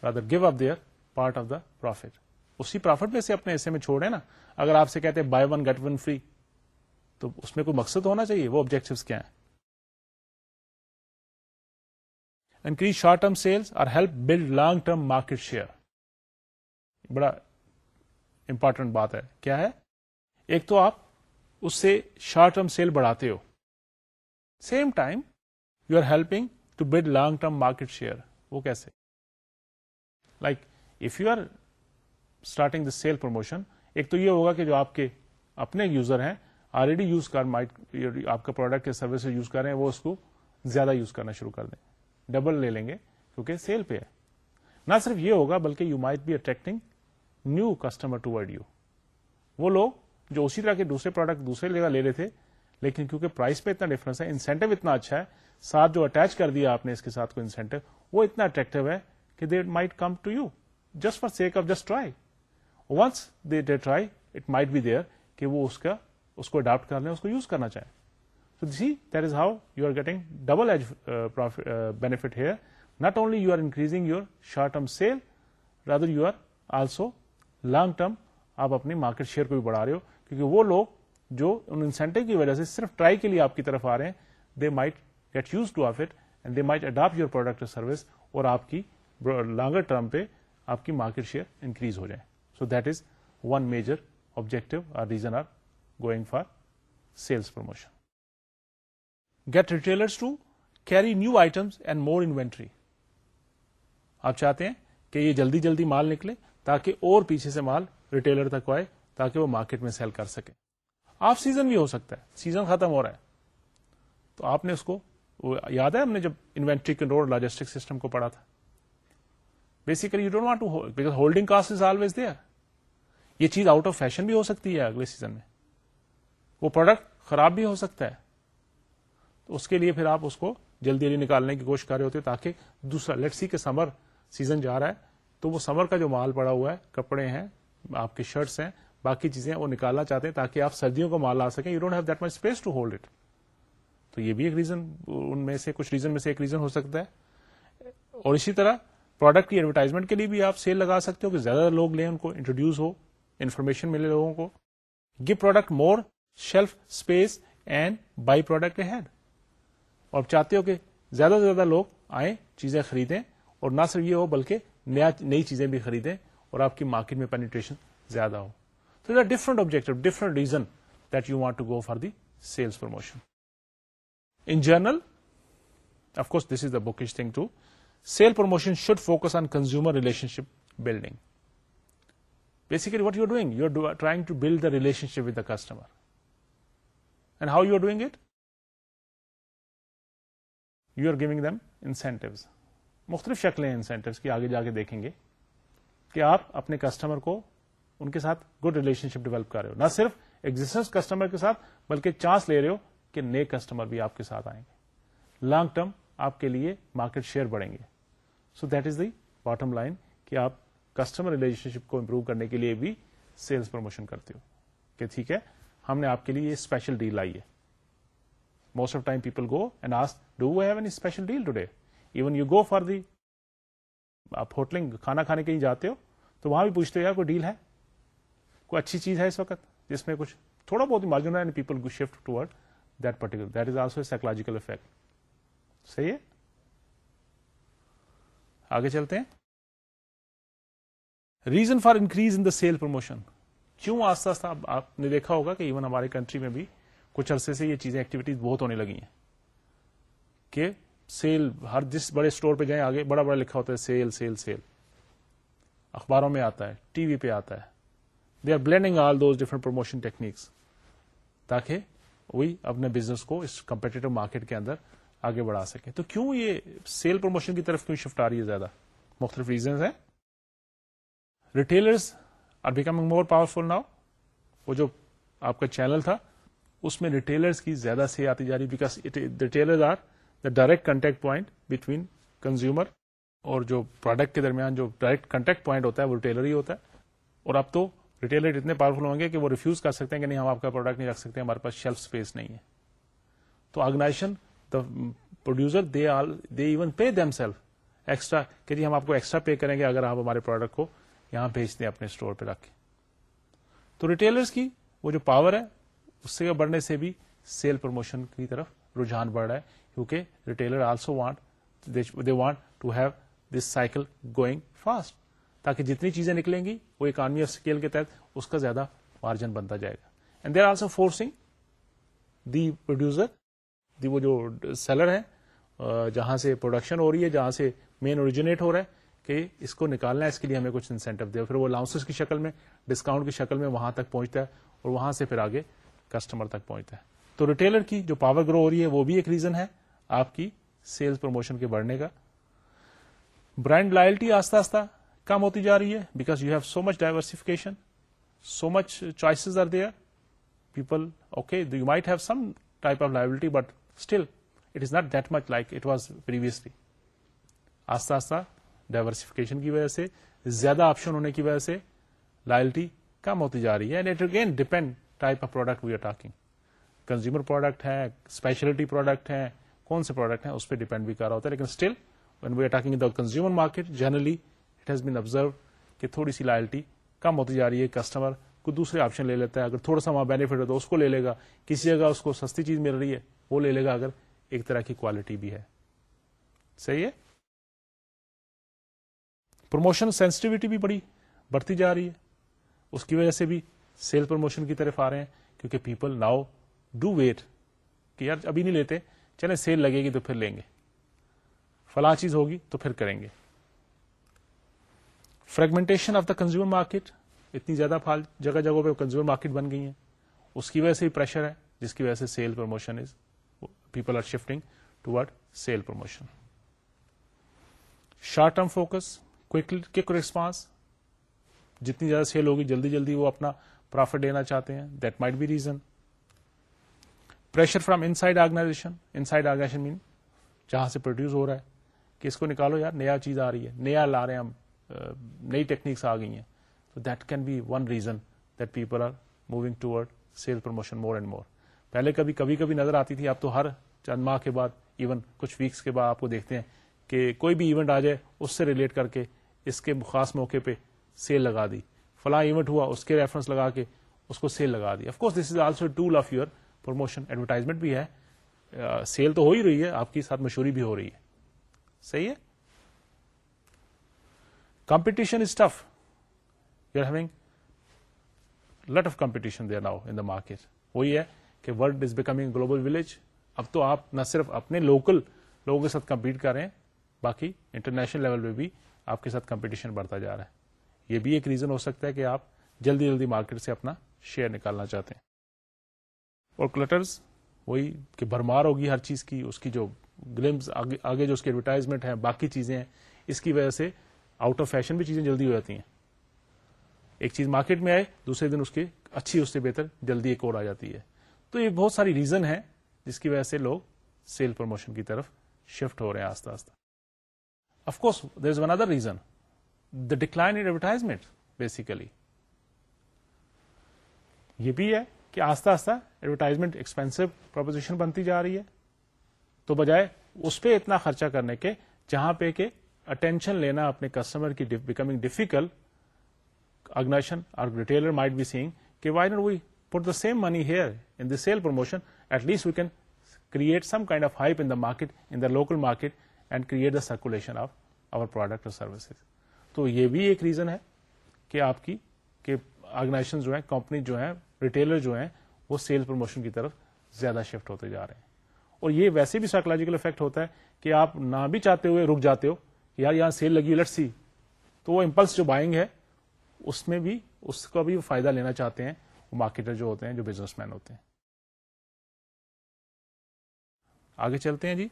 rather give up their part of the profit اسی پروفٹ میں سے اپنے حصے میں چھوڑے نا۔ اگر آپ سے کہتے ہیں buy one get one free تو اس میں کوئی مقصد ہونا چاہیے؟ وہ آبجیکٹو کیا ہیں؟ انکریز شارٹ ٹرم سیلس اور help build long term market share بڑا امپورٹنٹ بات ہے۔ کیا ہے؟ ایک تو آپ اس سے شارٹ ٹرم سیل بڑھاتے ہو۔ Same time you are helping to build long term market share وہ کیسے like if you are starting the sale promotion ایک تو یہ ہوگا کہ جو آپ کے اپنے یوزر ہیں آلریڈی یوز کر آپ کا پروڈکٹ یا سروس یوز کر رہے ہیں وہ اس کو زیادہ یوز کرنا شروع کر دیں۔ ڈبل لے لیں گے کیونکہ سیل پہ ہے۔ نہ صرف یہ ہوگا بلکہ you might be attracting new customer toward you وہ لوگ جو اسی طرح کے دوسرے پروڈکٹ دوسرے جگہ لے رہے تھے لیکن کیونکہ پرائز پہ اتنا ڈفرنس ہے انسینٹو اتنا اچھا ہے، ساتھ جو اٹیچ کر دیا آپ نے اس کے ساتھ کوئی انسینٹو وہ اتنا اٹریکٹو ہے کہ they might come to you just for sake of just try once they day try it might be there کہ وہ اس کا، اس کو اڈاپٹ کر لیں، اس کو یوز کرنا چاہیں۔ See that is how you are getting double edge benefit here not only you are increasing your short term sale rather you are also long term آپ اپنی مارکیٹ شیئر کو بھی بڑھا رہے ہو، کیونکہ وہ لوگ جو ان انسینٹو کی وجہ سے صرف ٹرائی کے لیے آپ کی طرف آ رہے ہیں they might get use to of it and they might adapt your product service اور آپ کی لانگر ٹرم پہ آپ کی مارکیٹ شیئر انکریز ہو جائے۔ So that is one major objective or reason are going for sales promotion get retailers to carry new items and more inventory آپ چاہتے ہیں کہ یہ جلدی جلدی مال نکلے تاکہ اور پیچھے سے مال ریٹیلر تک آئے تاکہ وہ مارکیٹ میں سیل کر سکے۔ آف سیزن بھی ہو سکتا ہے، سیزن ختم ہو رہا ہے۔ تو آپ نے اس کو یاد ہے ہم نے جب انوینٹری کنٹرول لاجسٹک سسٹم کو پڑھا تھا؟ Basically you don't want to because holding cost is always there یہ چیز آؤٹ آف فیشن بھی ہو سکتی ہے اگلے سیزن میں۔ وہ پروڈکٹ خراب بھی ہو سکتا ہے۔ تو اس کے لیے پھر آپ اس کو جلدی جلدی نکالنے کی کوشش کر رہے ہوتے تاکہ دوسرا لیٹ سی کے سمر سیزن جا رہا ہے۔ تو وہ سمر کا جو مال پڑا ہوا ہے، کپڑے ہیں، آپ کے شرٹس ہیں باقی چیزیں وہ نکالنا چاہتے ہیں تاکہ آپ سردیوں کو مال لا سکیں. You don't have that much space to hold it تو یہ بھی ایک ریزن ان میں سے کچھ ریزن میں سے ایک ریزن ہو سکتا ہے. اور اسی طرح پروڈکٹ کی ایڈورٹائزمنٹ کے لیے بھی آپ سیل لگا سکتے ہو کہ زیادہ لوگ لیں ان کو انٹروڈیوس ہو انفارمیشن ملے لوگوں کو. Give product more shelf space and buy product head اور چاہتے ہو کہ زیادہ سے زیادہ لوگ آئیں، چیزیں خریدیں اور نہ صرف یہ ہو بلکہ نیا، نئی چیزیں بھی خریدیں اور آپ کی مارکیٹ میں پینیٹریشن زیادہ ہو. تو different objective different reason that you want to go for the sales promotion in general of course this is the big thing to sale promotion should focus on consumer relationship building Basically, what you're doing, you're trying to build the relationship with the customer. And how you're doing it? You are giving them incentives. مختلف شکلیں ہیں انسینٹوس کی آگے جا کے دیکھیں گے کہ آپ اپنے کسٹمر کو ان کے ساتھ گڈ ریلیشن شپ ڈیولپ کر رہے ہو۔ نہ صرف ایگزٹنس کسٹمر کے ساتھ بلکہ چانس لے رہے ہو کہ نئے کسٹمر بھی آپ کے ساتھ آئیں گے۔ لانگ ٹرم آپ کے لیے مارکیٹ شیئر بڑھیں گے۔ So that is the bottom line کہ آپ کسٹمر ریلیشن شپ کو امپروو کرنے کے لیے بھی سیلس پروموشن کرتے ہو۔ کہ ٹھیک ہے، ہم نے آپ کے لیے یہ اسپیشل ڈیل آئی ہے۔ Most of time people go and ask do have an special deal today even you go for the آپ ہوٹلنگ، کھانا کھانے کہیں جاتے ہو تو وہاں بھی پوچھتے ہو، یار کوئی ڈیل ہے؟ کوئی اچھی چیز ہے اس وقت، جس میں کچھ تھوڑا بہت مارجن ہے people shift ٹوڈ that particular that is also psychological effect صحیح ہے؟ آگے چلتے ہیں۔ Reason for increase in the sale promotion کیوں آستہ آستہ؟ آپ نے دیکھا ہوگا کہ ایون ہمارے کنٹری میں بھی کچھ عرصے سے یہ چیزیں ایکٹیویٹیز بہت ہونے لگی ہیں۔ کہ سیل ہر جس بڑے اسٹور پہ جائیں، آگے بڑا بڑا لکھا ہوتا ہے سیل سیل سیل اخباروں میں آتا ہے، ٹی وی پہ آتا ہے۔ They are blending all those different promotion techniques تاکہ وہی اپنے بزنس کو اس کمپیٹیو مارکیٹ کے اندر آگے بڑھا سکے تو کیوں یہ سیل پروموشن کی طرف کیوں شفٹ آ رہی ہے زیادہ؟ مختلف ریزنز ہیں۔ Retailers are becoming more powerful now وہ جو آپ کا چینل تھا، اس میں ریٹیلرز کی زیادہ سے آتی جا رہی because retailers are the direct contact point between consumer اور جو پروڈکٹ کے درمیان جو ڈائریکٹ کنٹیکٹ پوائنٹ ہوتا ہے، وہ ریٹیلر ہی ہوتا ہے۔ اور اب تو ریٹیلر اتنے پاورفل ہوں گے کہ وہ ریفیوز کر سکتے ہیں کہ نہیں، ہم آپ کا پروڈکٹ نہیں رکھ سکتے، ہمارے پاس شیلف اسپیس نہیں ہے۔ تو organization the producer they all they even pay them shelf extra کہ جی ہم آپ کو ایکسٹرا پے کریں گے اگر آپ ہمارے پروڈکٹ کو یہاں بھیج دیں اپنے اسٹور پہ رکھ کے۔ تو ریٹیلرس کی وہ جو پاور ہے، اس سے بڑھنے سے بھی سیل پروموشن کی طرف رجحان بڑھ رہا ہے۔ کیونکہ retailer also want they want to have this cycle going fast تاکہ جتنی چیزیں نکلیں گی وہ اکانمی آف اسکیل کے تحت اس کا زیادہ مارجن بنتا جائے گا۔ And they are also forcing the producer the وہ جو سیلر ہے جہاں سے پروڈکشن ہو رہی ہے، جہاں سے مین اوریجنیٹ ہو رہا ہے، کہ اس کو نکالنا ہے، اس کے لیے ہمیں کچھ انسینٹو دے۔ پھر وہ الاؤنس کی شکل میں ڈسکاؤنٹ کی شکل میں وہاں تک پہنچتا ہے اور وہاں سے پھر آگے کسٹمر تک پہنچتا ہے۔ تو ریٹیلر کی جو پاور گرو ہو رہی ہے، وہ بھی ایک ریزن ہے آپ کی سیلز پروموشن کے بڑھنے کا۔ برانڈ لائلٹی آستہ آستہ کم ہوتی جا رہی ہے because you have so much diversification so much choices are there people okay you might have some type of liability but still it is not that much like it was previously آستہ آستہ ڈائورسفکیشن کی وجہ سے، زیادہ آپشن ہونے کی وجہ سے لائلٹی کم ہوتی جا رہی ہے. And it again depend type of product we are talking consumer product ہے اسپیشلٹی پروڈکٹ ہے، کون سے پروڈکٹ ہیں، اس پہ ڈیپینڈ بھی کر رہا ہوتا ہے. لیکن still when we are talking the consumer market generally it has been observe کہ تھوڑی سی لائلٹی کم ہوتی جا رہی ہے کسٹمر کو دوسرے آپشن لے لیتا ہے۔ اگر تھوڑا سا وہاں بینیفٹ ہے تو اس کو لے لے گا۔ کسی جگہ اس کو سستی چیز مل رہی ہے وہ لے لے گا اگر ایک طرح کی کوالٹی بھی ہے۔ صحیح ہے؟ پروموشن سینسٹیوٹی بھی بڑی بڑھتی جا رہی ہے۔ اس کی وجہ سے بھی سیل پروموشن کی طرف آ رہے ہیں کیونکہ پیپل ناؤ ڈو ویٹ کہ یار ابھی نہیں لیتے چلے سیل لگے گی تو پھر لیں گے۔ فلاں چیز ہوگی تو پھر کریں گے۔ Fragmentation of the consumer market اتنی زیادہ پھال جگہ جگہوں پہ کنزیومر مارکیٹ بن گئی ہیں۔ اس کی وجہ سے بھی پریشر ہے، جس کی وجہ سے sale promotion is people are shifting toward sale promotion short term focus quick response جتنی زیادہ سیل ہوگی، جلدی جلدی وہ اپنا پروفٹ دینا چاہتے ہیں۔ That might be reason pressure from inside organization inside organization مین جہاں سے پروڈیوس ہو رہا ہے۔ کہ اس کو نکالو یار، نیا چیز آ رہی ہے، نیا لا رہے ہیں ہم۔ نئی ٹیکنیکس آ گئی ہیں۔ تو that can be one reason that people are moving toward sale promotion more and more پہلے کبھی کبھی کبھی نظر آتی تھی، اب تو ہر چند ماہ کے بعد ایون کچھ ویکس کے بعد آپ کو دیکھتے ہیں کہ کوئی بھی ایونٹ آ جائے، اس سے ریلیٹ کر کے اس کے خاص موقع پہ سیل لگا دی۔ فلاں ایونٹ ہوا، اس کے ریفرنس لگا کے اس کو سیل لگا دی۔ Course this is also tool of your promotion advertisement بھی ہے۔ سیل تو ہو ہی رہی ہے، آپ کی ساتھ مشہوری بھی ہو رہی ہے۔ صحیح ہے؟ Competition is tough you are having lot of competition there now in the market وہی ہے کہ world is becoming global village اب تو آپ نہ صرف اپنے لوکل لوگوں کے ساتھ کمپیٹ کر رہے ہیں باقی انٹرنیشنل لیول پہ بھی آپ کے ساتھ کمپٹیشن بڑھتا جا رہا ہے یہ بھی ایک ریزن ہو سکتا ہے کہ آپ جلدی جلدی مارکیٹ سے اپنا شیئر نکالنا چاہتے ہیں اور کلٹرز وہی کہ بھرمار ہوگی ہر چیز کی اس کی جو گلمز آگے جو اس کی ایڈورٹائزمنٹ ہے باقی چیزیں ہیں اس کی وجہ سے آؤٹ آف فیشن بھی چیزیں جلدی ہو جاتی ہیں۔ ایک چیز مارکیٹ میں آئے، دوسرے دن اس کی اچھی، اس سے بہتر، جلدی ایک اور آ جاتی ہے۔ تو یہ بہت ساری ریزن ہے جس کی وجہ سے لوگ سیل پروموشن کی طرف شفٹ ہو رہے ہیں آستہ آستہ of course there is one other reason the decline in advertisement basically یہ بھی ہے کہ آستہ آستہ ایڈورٹائزمنٹ ایکسپینسو پروپوزیشن بنتی جا رہی ہے۔ تو بجائے اس پہ اتنا خرچہ کرنے کے، جہاں پہ کہ اٹینشن لینا اپنے کسٹمر کی بیکمنگ ڈیفیکلٹ آرگنائزیشن اور ریٹیلر مائٹ بی سیئنگ کہ why not we put the same money here in the sale promotion at least we can create some kind of hype in the market in the local market and create the circulation of our product or services تو یہ بھی ایک ریزن ہے کہ آپ کی کہ آرگنائزیشن جو ہیں کمپنی جو ہیں ریٹیلر جو ہیں، وہ سیل پروموشن کی طرف زیادہ شفٹ ہوتے جا رہے ہیں۔ اور یہ ویسے بھی سائیکولوجیکل افیکٹ ہوتا ہے کہ آپ نہ بھی چاہتے ہوئے رک جاتے ہو یار یہاں سیل لگی لٹ سی تو وہ امپلس جو بائنگ ہے، اس میں بھی، اس کا بھی فائدہ لینا چاہتے ہیں، وہ مارکیٹر جو ہوتے ہیں، جو بزنس مین ہوتے ہیں. آگے چلتے ہیں جی.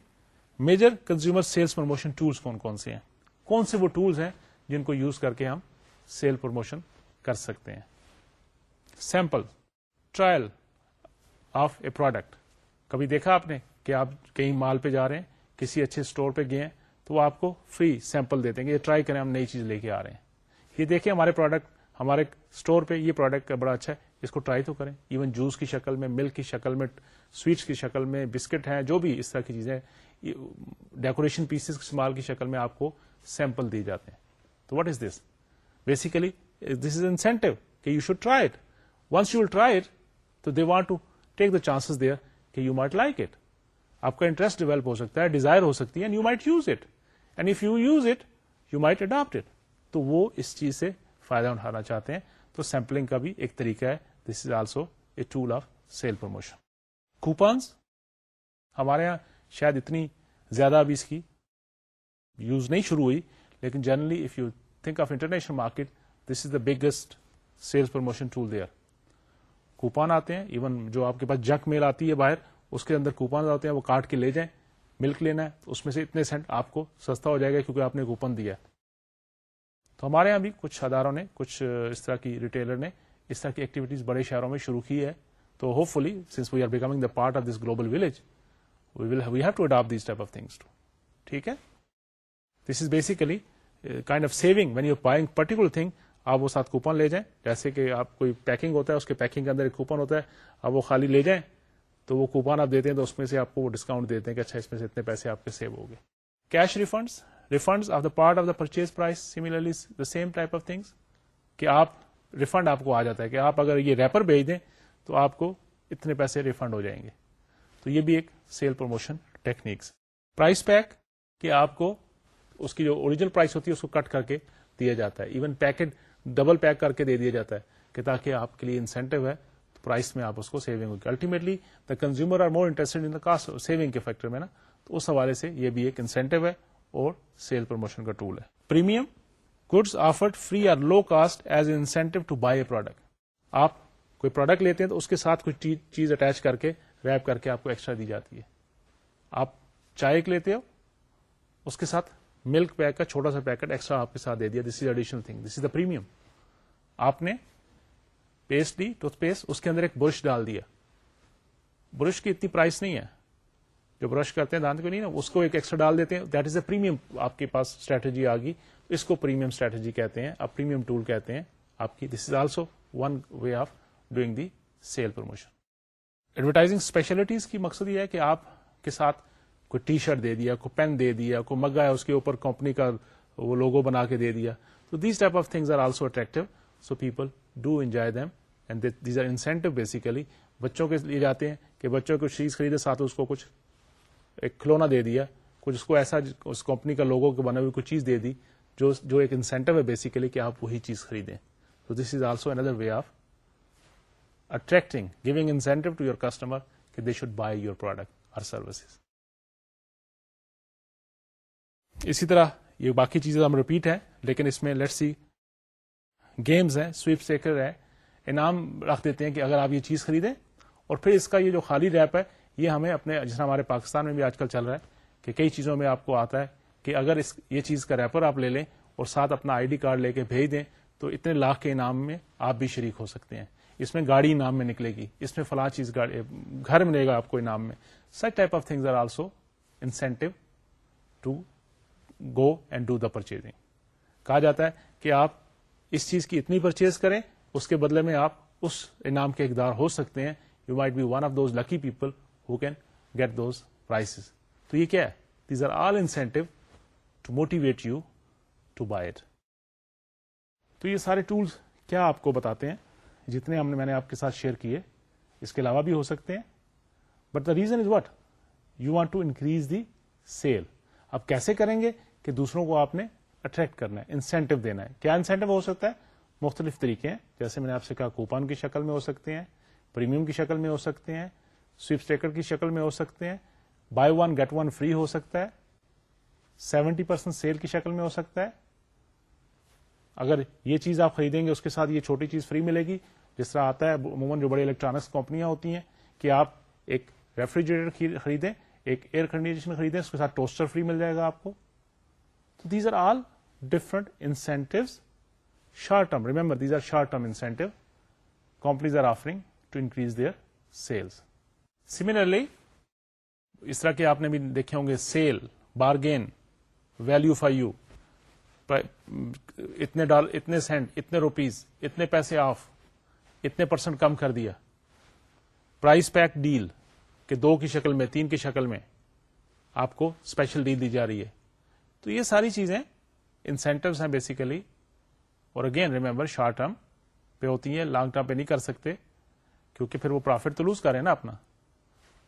Major consumer sales promotion tools کون کون سے ہیں؟ کون سے وہ ٹولس ہیں جن کو یوز کر کے ہم سیل پروموشن کر سکتے ہیں؟ Sample trial of a product کبھی دیکھا آپ نے کہ آپ کہیں مال پہ جا رہے ہیں، کسی اچھے اسٹور پہ گئے ہیں تو وہ آپ کو فری سیمپل دیتے ہیں یہ ٹرائی کریں، ہم نئی چیز لے کے آ رہے ہیں. یہ دیکھیں ہمارے پروڈکٹ ہمارے اسٹور پہ یہ پروڈکٹ بڑا اچھا ہے، اس کو ٹرائی تو کریں. ایون جوس کی شکل میں ملک کی شکل میں سویٹس کی شکل میں بسکٹ ہیں، جو بھی اس طرح کی چیزیں ڈیکوریشن پیسز استعمال کی شکل میں آپ کو سیمپل دی جاتے ہیں. تو what is this basically this is incentive کہ you should try it once you will try it تو they want to take the chances there کہ یو مائٹ لائک اٹ آپ کا انٹرسٹ ڈیولپ ہو سکتا ہے ڈیزائر ہو سکتی ہے and you might use it and if you use it you might adapt it تو وہ اس چیز سے فائدہ اٹھانا چاہتے ہیں۔ تو سیمپلنگ کا بھی ایک طریقہ ہے۔ This is also a tool of sale promotion coupons ہمارے یہاں شاید اتنی زیادہ ابھی اس کی یوز نہیں شروع ہوئی، لیکن generally if you think of international market this is the biggest sales promotion tool there coupon آتے ہیں ایون جو آپ کے پاس جک میل آتی ہے باہر، اس کے اندر کوپن آتے ہیں، وہ کاٹ کے لے جائیں۔ ملک لینا ہے اس میں سے اتنے سینٹ آپ کو سستا ہو جائے گا کیونکہ آپ نے کوپن دیا تو ہمارے یہاں بھی کچھ اداروں نے، کچھ اس طرح کی ریٹیلر نے اس طرح کی ایکٹیویٹیز بڑے شہروں میں شروع کی ہے۔ تو hopefully since we are becoming the part of this global village we will we have to adapt these type of things too ٹھیک ہے؟ This is basically kind of saving when you buying particular thing آپ وہ ساتھ کوپن لے جائیں۔ جیسے کہ آپ کوئی پیکنگ ہوتا ہے، اس کے پیکنگ کے اندر ایک کوپن ہوتا ہے، آپ وہ خالی لے جائیں۔ تو وہ کوپن آپ دیتے ہیں تو اس میں سے آپ کو وہ ڈسکاؤنٹ دیتے ہیں کہ اچھا اس میں سے اتنے پیسے آپ کے سیو ہو گئے۔ Cash refunds refund of the part of the purchase price similarly the same type of things کہ آپ ریفنڈ آپ کو آ جاتا ہے کہ آپ اگر یہ ریپر بھیج دیں تو آپ کو اتنے پیسے ریفنڈ ہو جائیں گے۔ تو یہ بھی ایک sale promotion techniques price pack کہ آپ کو اس کی جو اوریجنل پرائز ہوتی ہے، اس کو کٹ کر کے دیا جاتا ہے۔ ایون پیکٹ ڈبل پیک کر کے دے دیا جاتا ہے کہ تاکہ آپ کے لیے انسینٹو ہے۔ پرائز میں آپ اس کو سیونگ ہوگی ultimately the consumer are more interested in cost saving کے فیکٹر میں نا۔ تو اس حوالے سے یہ بھی ایک انسینٹو ہے اور سیل پروموشن کا ٹول ہے۔ Premium goods offered free or low cost as incentive to buy a product آپ کوئی پروڈکٹ لیتے ہیں تو اس کے ساتھ کوئی چیز اٹیچ کر کے ریپ کر کے آپ کو ایکسٹرا دی جاتی ہے۔ آپ چائے لیتے ہو، اس کے ساتھ ملک پیک کا چھوٹا سا پیکٹ ایکسٹرا آپ کے ساتھ دے دیا۔ This is additional thing this is the premium آپ نے پیسٹ دی ٹوتھ پیسٹ اس کے اندر ایک برش ڈال دیا۔ برش کی اتنی پرائس نہیں ہے۔ جو برش کرتے ہیں دانت کو نہیں نا، اس کو ایک ایکسٹرا ڈال دیتے ہیں۔ دیٹ از اے پریمیم آپ کے پاس اسٹریٹجی آ گئی۔ اس کو پریمیم اسٹریٹجی کہتے ہیں آپ پریمیم ٹول کہتے ہیں۔ آپ کی this is also one way of doing the sale promotion advertising specialties کی مقصد یہ ہے کہ آپ کے ساتھ کوئی ٹی شرٹ دے دیا، کوئی پین دے دیا، کوئی مگا ہے اس کے اوپر کمپنی کا وہ لوگو بنا کے دے دیا۔ تو these type of things are also attractive so people do enjoy them and these are incentive basically بچوں کے لیے جاتے ہیں کہ بچوں کو چیز خریدے، ساتھ اس کو کچھ ایک کھلونا دے دیا، کچھ اس کو ایسا اس کمپنی کا لوگوں کے بنے ہوئی کوئی چیز دے دی، جو جو ایک انسینٹو ہے بیسیکلی کہ آپ وہی چیز خریدیں۔ تو this is also another way of attracting giving incentive to your customer کہ they should buy your product اور سروسز اسی طرح یہ باقی چیزیں ہم ریپیٹ ہیں، لیکن اس میں لیٹ سی گیمز ہیں سویپ سیکر ہے انعام رکھ دیتے ہیں کہ اگر آپ یہ چیز خریدیں اور پھر اس کا یہ جو خالی ریپ ہے، یہ ہمیں اپنے جس ہمارے پاکستان میں بھی آج کل چل رہا ہے کہ کئی چیزوں میں آپ کو آتا ہے کہ اگر اس یہ چیز کا ریپر آپ لے لیں اور ساتھ اپنا آئی ڈی کارڈ لے کے بھیج دیں، تو اتنے لاکھ کے انعام میں آپ بھی شریک ہو سکتے ہیں۔ اس میں گاڑی انعام میں نکلے گی، اس میں فلاں چیز گھر ملے گا آپ کو انعام میں۔ Such type of things are also incentive to go and do the purchasing کہا جاتا ہے کہ آپ اس چیز کی اتنی پرچیز کریں اس کے بدلے میں آپ اس انعام کے اقدار ہو سکتے ہیں. You might be one of those lucky people who can get those prizes تو یہ کیا ہے؟ These are all incentive to motivate you to buy it تو یہ سارے ٹولس کیا آپ کو بتاتے ہیں؟ جتنے ہم نے میں نے آپ کے ساتھ شیئر کیے. اس کے علاوہ بھی ہو سکتے ہیں. But the reason is what you want to increase the sale اب کیسے کریں گے کہ دوسروں کو آپ نے اٹریکٹ کرنا ہے انسینٹو دینا ہے؟ کیا انسینٹو ہو سکتا ہے؟ مختلف طریقے ہیں۔ جیسے میں نے آپ سے کہا، کوپن کی شکل میں ہو سکتے ہیں، پریمیم کی شکل میں ہو سکتے ہیں، سویپ اسٹیکر کی شکل میں ہو سکتے ہیں، buy one get one free ہو سکتا ہے، سیونٹی پرسینٹ سیل کی شکل میں ہو سکتا ہے۔ اگر یہ چیز آپ خریدیں گے، اس کے ساتھ یہ چھوٹی چیز فری ملے گی۔ جس طرح آتا ہے، عموماً جو بڑے الیکٹرانکس کمپنیاں ہوتی ہیں، کہ آپ ایک ریفریجریٹر خریدیں، ایک ایئر کنڈیشن خریدیں، اس کے ساتھ ٹوسٹر فری مل جائے گا آپ کو۔ تو these are all different incentive short term remember these are short term incentive companies are offering to increase their sales similarly اس طرح کے آپ نے بھی دیکھے ہوں گے sale bargain value for you اتنے ڈال اتنے سینٹ اتنے روپیز اتنے پیسے آف اتنے پرسنٹ کم کر دیا. پرائز پیک ڈیل کہ دو کی شکل میں، تین کی شکل میں آپ کو اسپیشل ڈیل دی جا رہی ہے. تو یہ ساری چیزیں انسینٹوز ہیں بیسیکلی اور اگین ریمبر شارٹ ٹرم پہ ہوتی ہیں لانگ ٹرم پہ نہیں کر سکتے، کیونکہ پھر وہ پروفٹ تو لوز کرے نا اپنا۔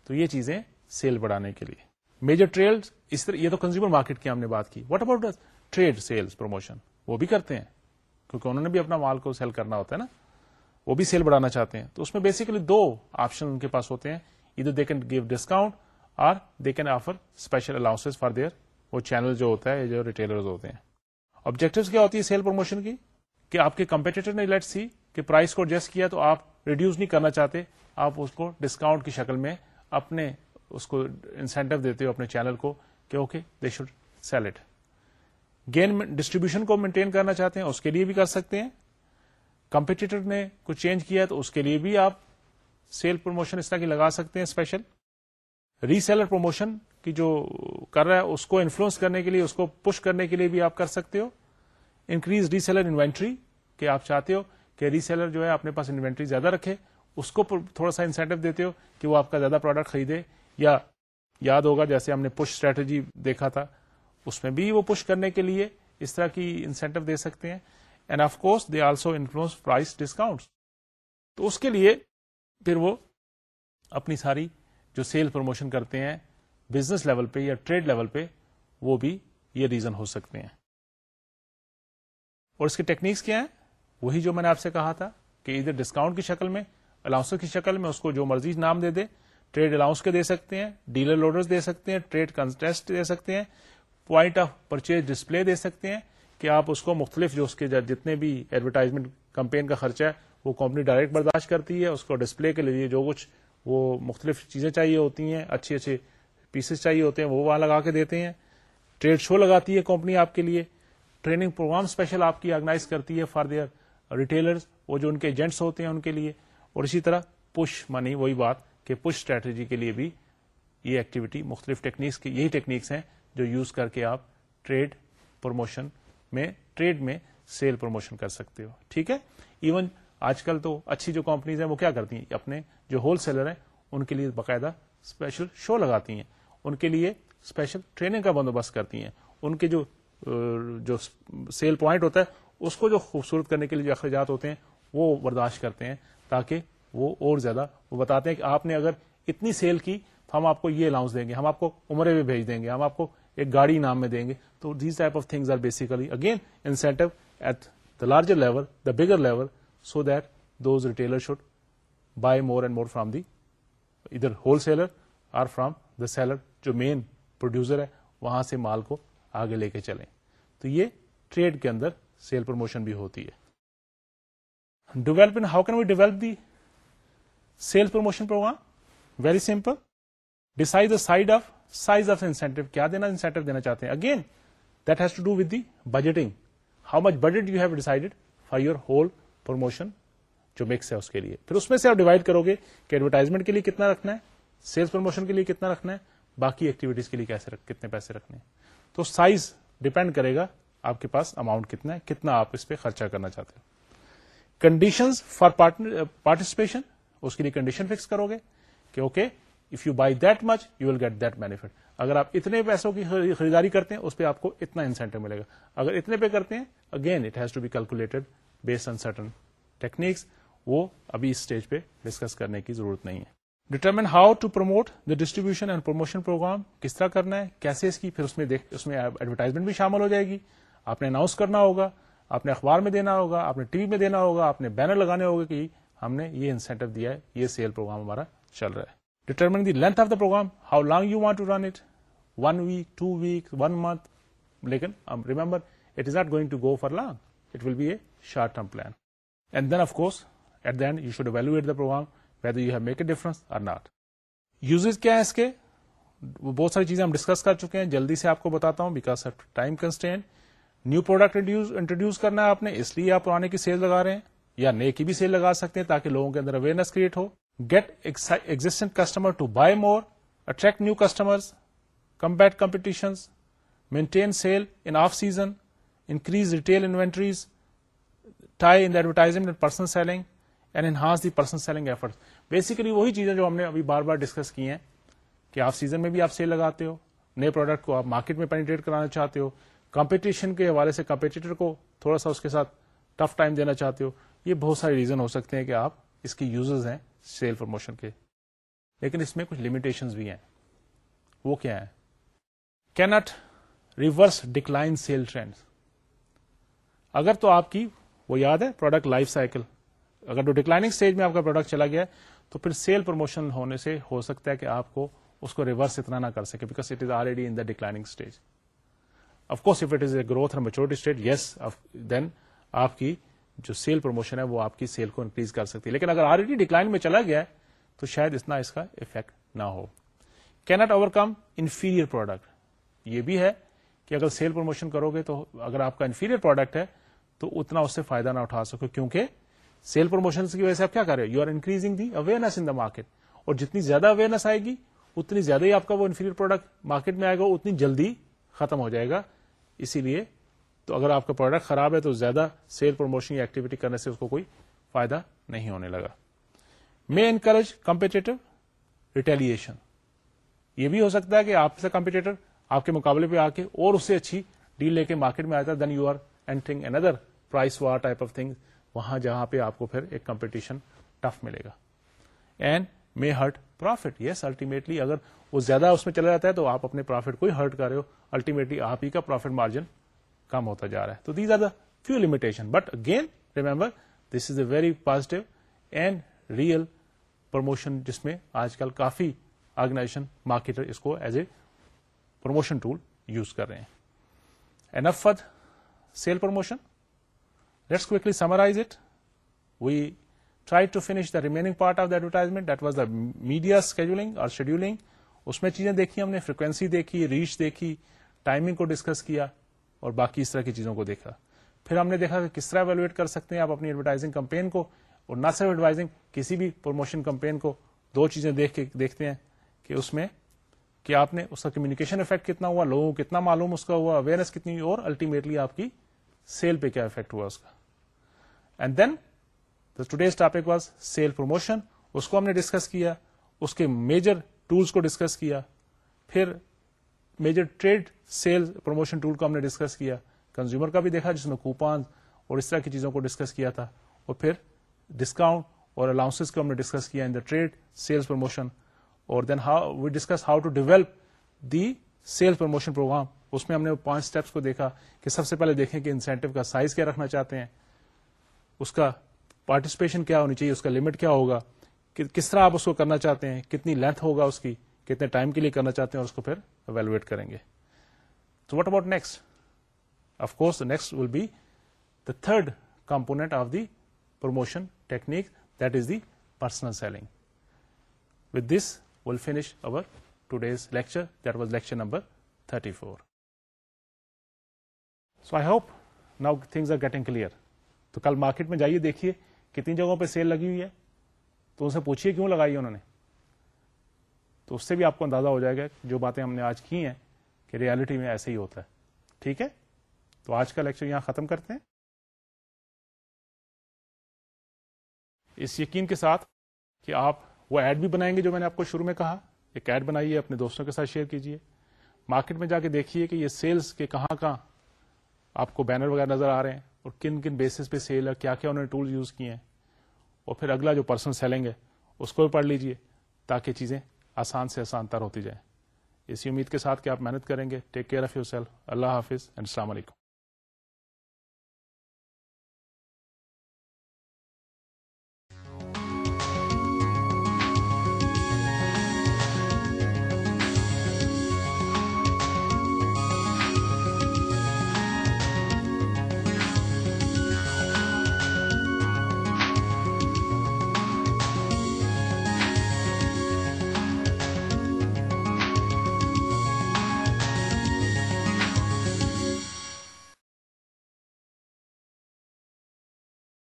تو یہ چیزیں سیل بڑھانے کے لیے۔ میجر ٹریڈ اس طرح یہ تو کنزیومر مارکیٹ کی ہم نے بات کی۔ What about trade sales promotion وہ بھی کرتے ہیں، کیونکہ انہوں نے بھی اپنا مال کو سیل کرنا ہوتا ہے نا۔ وہ بھی سیل بڑھانا چاہتے ہیں۔ تو اس میں بیسیکلی دو آپشن ان کے پاس ہوتے ہیں۔ ادھر دے کین گیو ڈسکاؤنٹ اور they can offer special allowance for their وہ چینل جو ہوتا ہے، جو ریٹیلر ہوتے ہیں۔ آبجیکٹو کیا ہوتی ہے سیل پروموشن کی؟ کہ آپ کے کمپیٹیٹر نے لیٹ سی کہ پرائز کو ایڈجسٹ کیا تو آپ ریڈیوس نہیں کرنا چاہتے، آپ اس کو ڈسکاؤنٹ کی شکل میں اپنے اس کو انسینٹو دیتے ہو اپنے چینل کو کہ okay they should sell it gain distribution کو مینٹین کرنا چاہتے ہیں، اس کے لیے بھی کر سکتے ہیں۔ کمپیٹیٹر نے کچھ چینج کیا تو اس کے لیے بھی آپ سیل پروموشن اس طرح کی لگا سکتے ہیں اسپیشل ری سیلر پروموشن کی جو کر رہا ہے، اس کو انفلوئنس کرنے کے لیے، اس کو پش کرنے کے لیے بھی آپ کر سکتے ہو۔ انکریز ری سیلر انوینٹری کہ آپ چاہتے ہو کہ ری سیلر جو ہے اپنے پاس انوینٹری زیادہ رکھے، اس کو تھوڑا سا انسینٹو دیتے ہو کہ وہ آپ کا زیادہ پروڈکٹ خریدے یا یاد ہوگا جیسے ہم نے پش اسٹریٹجی دیکھا تھا، اس میں بھی وہ پش کرنے کے لیے اس طرح کی انسینٹو دے سکتے ہیں۔ And of course they also influence price discount تو اس کے لیے پھر وہ اپنی ساری جو سیل پروموشن کرتے ہیں بزنس لیول پہ یا ٹریڈ لیول پہ وہ بھی یہ ریزن ہو سکتے ہیں۔ اور اس کی ٹیکنیکس کیا ہیں؟ وہی جو میں نے آپ سے کہا تھا کہ ادھر ڈسکاؤنٹ کی شکل میں الاؤنس کی شکل میں، اس کو جو مرضی نام دے دے۔ ٹریڈ الاؤنس کے دے سکتے ہیں ڈیلر لوڈر دے سکتے ہیں ٹریڈ کنٹیسٹ دے سکتے ہیں پوائنٹ آف پرچیز ڈسپلے دے سکتے ہیں کہ آپ اس کو مختلف جو اس کے جتنے بھی ایڈورٹائزمنٹ کمپین کا خرچہ ہے، وہ کمپنی ڈائریکٹ برداشت کرتی ہے، اس کو ڈسپلے کے لیے جو کچھ وہ مختلف چیزیں چاہیے ہوتی ہیں، اچھے اچھے پیسز چاہیے ہوتے ہیں، وہ وہاں لگا کے دیتے ہیں۔ ٹریڈ شو لگاتی ہے کمپنی آپ کے لیے۔ ٹریننگ پروگرام اسپیشل آپ کی آرگنائز کرتی ہے فار دیئر ریٹیلرز، وہ جو ان کے ایجنٹس ہوتے ہیں ان کے لیے، اور اسی طرح پش منی، وہی بات کہ پش اسٹریٹجی کے لیے بھی یہ ایکٹیویٹی، مختلف ٹیکنیکس کی، یہی ٹیکنیکس ہیں جو یوز کر کے آپ ٹریڈ پروموشن میں، ٹریڈ میں سیل پروموشن کر سکتے ہو۔ ٹھیک ہے؟ ایون آج کل تو اچھی جو کمپنیز ہیں وہ کیا کرتی ہیں؟ اپنے جو ہول سیلر ہیں، ان کے لیے باقاعدہ اسپیشل شو لگاتی ہیں۔ ان کے لیے اسپیشل ٹریننگ کا بندوبست کرتی ہیں۔ ان کے جو جو سیل پوائنٹ ہوتا ہے، اس کو جو خوبصورت کرنے کے لیے جو اخراجات ہوتے ہیں، وہ برداشت کرتے ہیں تاکہ وہ اور زیادہ وہ بتاتے ہیں کہ آپ نے اگر اتنی سیل کی تو ہم آپ کو یہ الاؤنس دیں گے، ہم آپ کو عمرے بھی بھیج دیں گے، ہم آپ کو ایک گاڑی نام میں دیں گے۔ تو these type of things are basically again incentive at the larger level the bigger level so that those retailer should buy more and more from the other wholesaler or from the seller جو مین پروڈیوسر ہے، وہاں سے مال کو آگے لے کے چلیں۔ تو یہ ٹریڈ کے اندر سیل پروموشن بھی ہوتی ہے۔ Develop in how can we develop the sale promotion program? Very simple decide the side of size of incentive کیا دینا انسینٹو دینا چاہتے ہیں؟ Again that has to do with the budgeting how much budget you have decided for your whole promotion جو مکس ہے اس کے لیے۔ پھر اس میں سے آپ ڈیوائڈ کرو گے کہ ایڈورٹائزمنٹ کے لیے کتنا رکھنا ہے سیلس پروموشن کے لیے کتنا رکھنا ہے باقی ایکٹیویٹیز کے لیے کیسے رکھ, کتنے پیسے رکھنے ہیں۔ تو سائز ڈپینڈ کرے گا آپ کے پاس اماؤنٹ کتنا ہے، کتنا آپ اس پہ خرچہ کرنا چاہتے ہیں کنڈیشن فار پارٹیسپیشن اس کے لیے کنڈیشن فکس کرو گے کہ okay if you buy that much you will get that benefit اگر آپ اتنے پیسوں کی خریداری کرتے ہیں، اس پہ آپ کو اتنا انسینٹو ملے گا۔ اگر اتنے پہ کرتے ہیں again it has to be calculated based on certain techniques وہ ابھی اس اسٹیج پہ ڈسکس کرنے کی ضرورت نہیں ہے۔ Determine how to promote the distribution and promotion program کس طرح کرنا ہے، کیسے اس کی، پھر اس میں اس میں ایڈورٹائزمنٹ بھی شامل ہو جائے گی۔ آپ نے اناؤنس کرنا ہوگا، آپ نے اخبار میں دینا ہوگا، آپ نے ٹی وی میں دینا ہوگا، آپ نے بینر لگانے ہوگا کہ ہم نے یہ انسینٹو دیا ہے، یہ سیل پروگرام ہمارا چل رہا ہے۔ Determine the length of the program how long you want to run it one week two week one month لیکن remember it is not going to go for long it will be a short term plan and then of course at the end you should evaluate the program whether you have make a difference or not uses کیا ہے اس کے بہت ساری چیزیں ہم ڈسکس کر چکے ہیں جلدی سے آپ کو بتاتا ہوں because of time constant new product introduce کرنا ہے آپ نے اس لیے آپ پرانے کی سیل لگا رہے ہیں یا نئے کی بھی سیل لگا سکتے ہیں تاکہ لوگوں کے اندر awareness create who get existing customer to buy more attract new customer combat competition maintain sale in off season increase retail inventories tie in advertisement personal selling and enhance the personal selling effort basically وہی چیزیں جو ہم نے ابھی بار بار ڈسکس کی ہیں کہ آف سیزن میں بھی آپ سیل لگاتے ہو، نئے پروڈکٹ کو آپ مارکیٹ میں پینیٹریٹ کرانا چاہتے ہو کمپٹیشن کے حوالے سے کمپیٹیٹر کو تھوڑا سا اس کے ساتھ ٹف ٹائم دینا چاہتے ہو، یہ بہت سارے ریزن ہو سکتے ہیں کہ آپ اس کی یوزرز ہیں سیل پروموشن کے۔ لیکن اس میں کچھ لمیٹیشن بھی ہیں۔ وہ کیا ہے can't reverse decline sale trend اگر تو آپ کی، وہ یاد ہے پروڈکٹ لائف سائیکل اگر تو ڈکلائنگ اسٹیج میں آپ کا پروڈکٹ چلا گیا تو پھر سیل پروموشن ہونے سے ہو سکتا ہے کہ آپ کو اس کو ریورس اتنا نہ کر سکے because it is already in the declining stage of course if it is a growth maturity stage yes then آپ کی جو سیل پروموشن ہے وہ آپ کی سیل کو انکریز کر سکتی ہے۔ لیکن اگر آلریڈی ڈکلائن میں چلا گیا ہے، تو شاید اتنا اس کا افیکٹ نہ ہو۔ Can't overcome inferior product یہ بھی ہے کہ اگر سیل پروموشن کرو گے تو اگر آپ کا انفیریئر پروڈکٹ ہے، تو اتنا اس سے فائدہ نہ اٹھا سکو، کیونکہ سیل پروموشن کی وجہ سے آپ کیا کر رہے ہو? You are increasing the awareness in the market اور جتنی زیادہ اویئرنیس آئے گی، اتنی زیادہ ہی آپ کا وہ انفیریئر پروڈکٹ مارکیٹ میں آئے گا، اتنی جلدی ختم ہو جائے گا۔ اسی لیے تو اگر آپ کا پروڈکٹ خراب ہے تو زیادہ سیل پروموشن یا ایکٹیویٹی کرنے سے اس کو کوئی فائدہ نہیں ہونے لگا۔ مے انکریج کمپیٹیٹو ریٹیلیشن یہ بھی ہو سکتا ہے کہ آپ سے کمپیٹیٹر آپ کے مقابلے پہ آ کے اور اس سے اچھی ڈیل لے کے مارکیٹ میں آتا ہے then you are entering into price war type of thing وہاں جہاں پہ آپ کو پھر ایک کمپٹیشن ٹف ملے گا۔ And may hurt profit yes ultimately اگر وہ زیادہ اس میں چلا جاتا ہے تو آپ اپنے پروفٹ کو ہی ہرٹ کر رہے ہو۔ الٹیمیٹلی آپ ہی کا پروفٹ مارجن کم ہوتا جا رہا ہے۔ تو these are the few limitation but again remember this is a very positive and real promotion جس میں آج کل کافی آرگنائزیشن مارکیٹر اس کو as a promotion tool use کر رہے ہیں۔ In fact sale promotion Let's quickly summarize it. We tried to finish the remaining part of the advertisement. That was the media scheduling or scheduling. اس میں چیزیں دیکھی ہم نے فریکوینسی دیکھی ریچ دیکھی ٹائمنگ کو ڈسکس کیا اور باقی اس طرح کی چیزوں کو دیکھا پھر ہم نے دیکھا کہ کس طرح ایویلویٹ کر سکتے ہیں آپ اپنی ایڈورٹائزنگ کمپین کو اور نہ صرف ایڈورٹائزنگ کسی بھی پروموشن کمپین کو دو چیزیں دیکھ کے دیکھتے ہیں کہ اس میں کہ آپ نے اس کا کمیونیکیشن افیکٹ کتنا ہوا لوگوں کو کتنا معلوم اس کا ہوا اویئرنیس کتنی اور الٹیمیٹلی آپ کی سیل پہ کیا افیکٹ ہوا اس کا and then today's topic was sale promotion اس کو ہم نے ڈسکس کیا اس کے میجر ٹولس کو ڈسکس کیا پھر major trade sale promotion tool کو ہم نے ڈسکس کیا کنزیومر کا بھی دیکھا جس میں کوپان اور اس طرح کی چیزوں کو ڈسکس کیا تھا اور پھر ڈسکاؤنٹ اور الاؤنس کو ہم نے ڈسکس کیا in the trade sales promotion اور then how we discuss how to develop the sales promotion program اس میں ہم نے پانچ اسٹیپس کو دیکھا کہ سب سے پہلے دیکھیں کہ انسینٹو کا سائز کیا رکھنا چاہتے ہیں اس کا پارٹیسپیشن کیا ہونی چاہیے اس کا لمٹ کیا ہوگا کس طرح آپ اس کو کرنا چاہتے ہیں کتنی لینتھ ہوگا اس کی کتنے ٹائم کے لیے کرنا چاہتے ہیں اور اس کو پھر اویلویٹ کریں گے تو what about next of course next will be the third component of the promotion technique, that is the personal selling. With this, we'll finish our today's lecture. That was lecture number 34. So I hope now things are getting clear. تو کل مارکیٹ میں جائیے، دیکھیے کتنی جگہوں پہ سیل لگی ہوئی ہے۔ تو ان سے پوچھیے کیوں لگائی ہے انہوں نے؟ تو اس سے بھی آپ کو اندازہ ہو جائے گا جو باتیں ہم نے آج کی ہیں کہ ریالٹی میں ایسے ہی ہوتا ہے۔ ٹھیک ہے؟ تو آج کا لیکچر یہاں ختم کرتے ہیں۔ اس یقین کے ساتھ کہ آپ وہ ایڈ بھی بنائیں گے جو میں نے آپ کو شروع میں کہا۔ ایک ایڈ بنائیے، اپنے دوستوں کے ساتھ شیئر کیجیے مارکیٹ میں جا کے دیکھیے کہ یہ سیلز کے کہاں کہاں آپ کو بینر وغیرہ نظر آ رہے ہیں۔ اور کن کن بیسس پہ سیل ہے، کیا کیا انہوں نے ٹول یوز کیے ہیں۔ اور پھر اگلا جو پرسن سیلنگ ہے، اس کو بھی پڑھ لیجیے تاکہ چیزیں آسان سے آسان تر ہوتی جائیں۔ اسی امید کے ساتھ کہ آپ محنت کریں گے۔ Take care of yourself اللہ حافظ۔ اینڈ السلام علیکم۔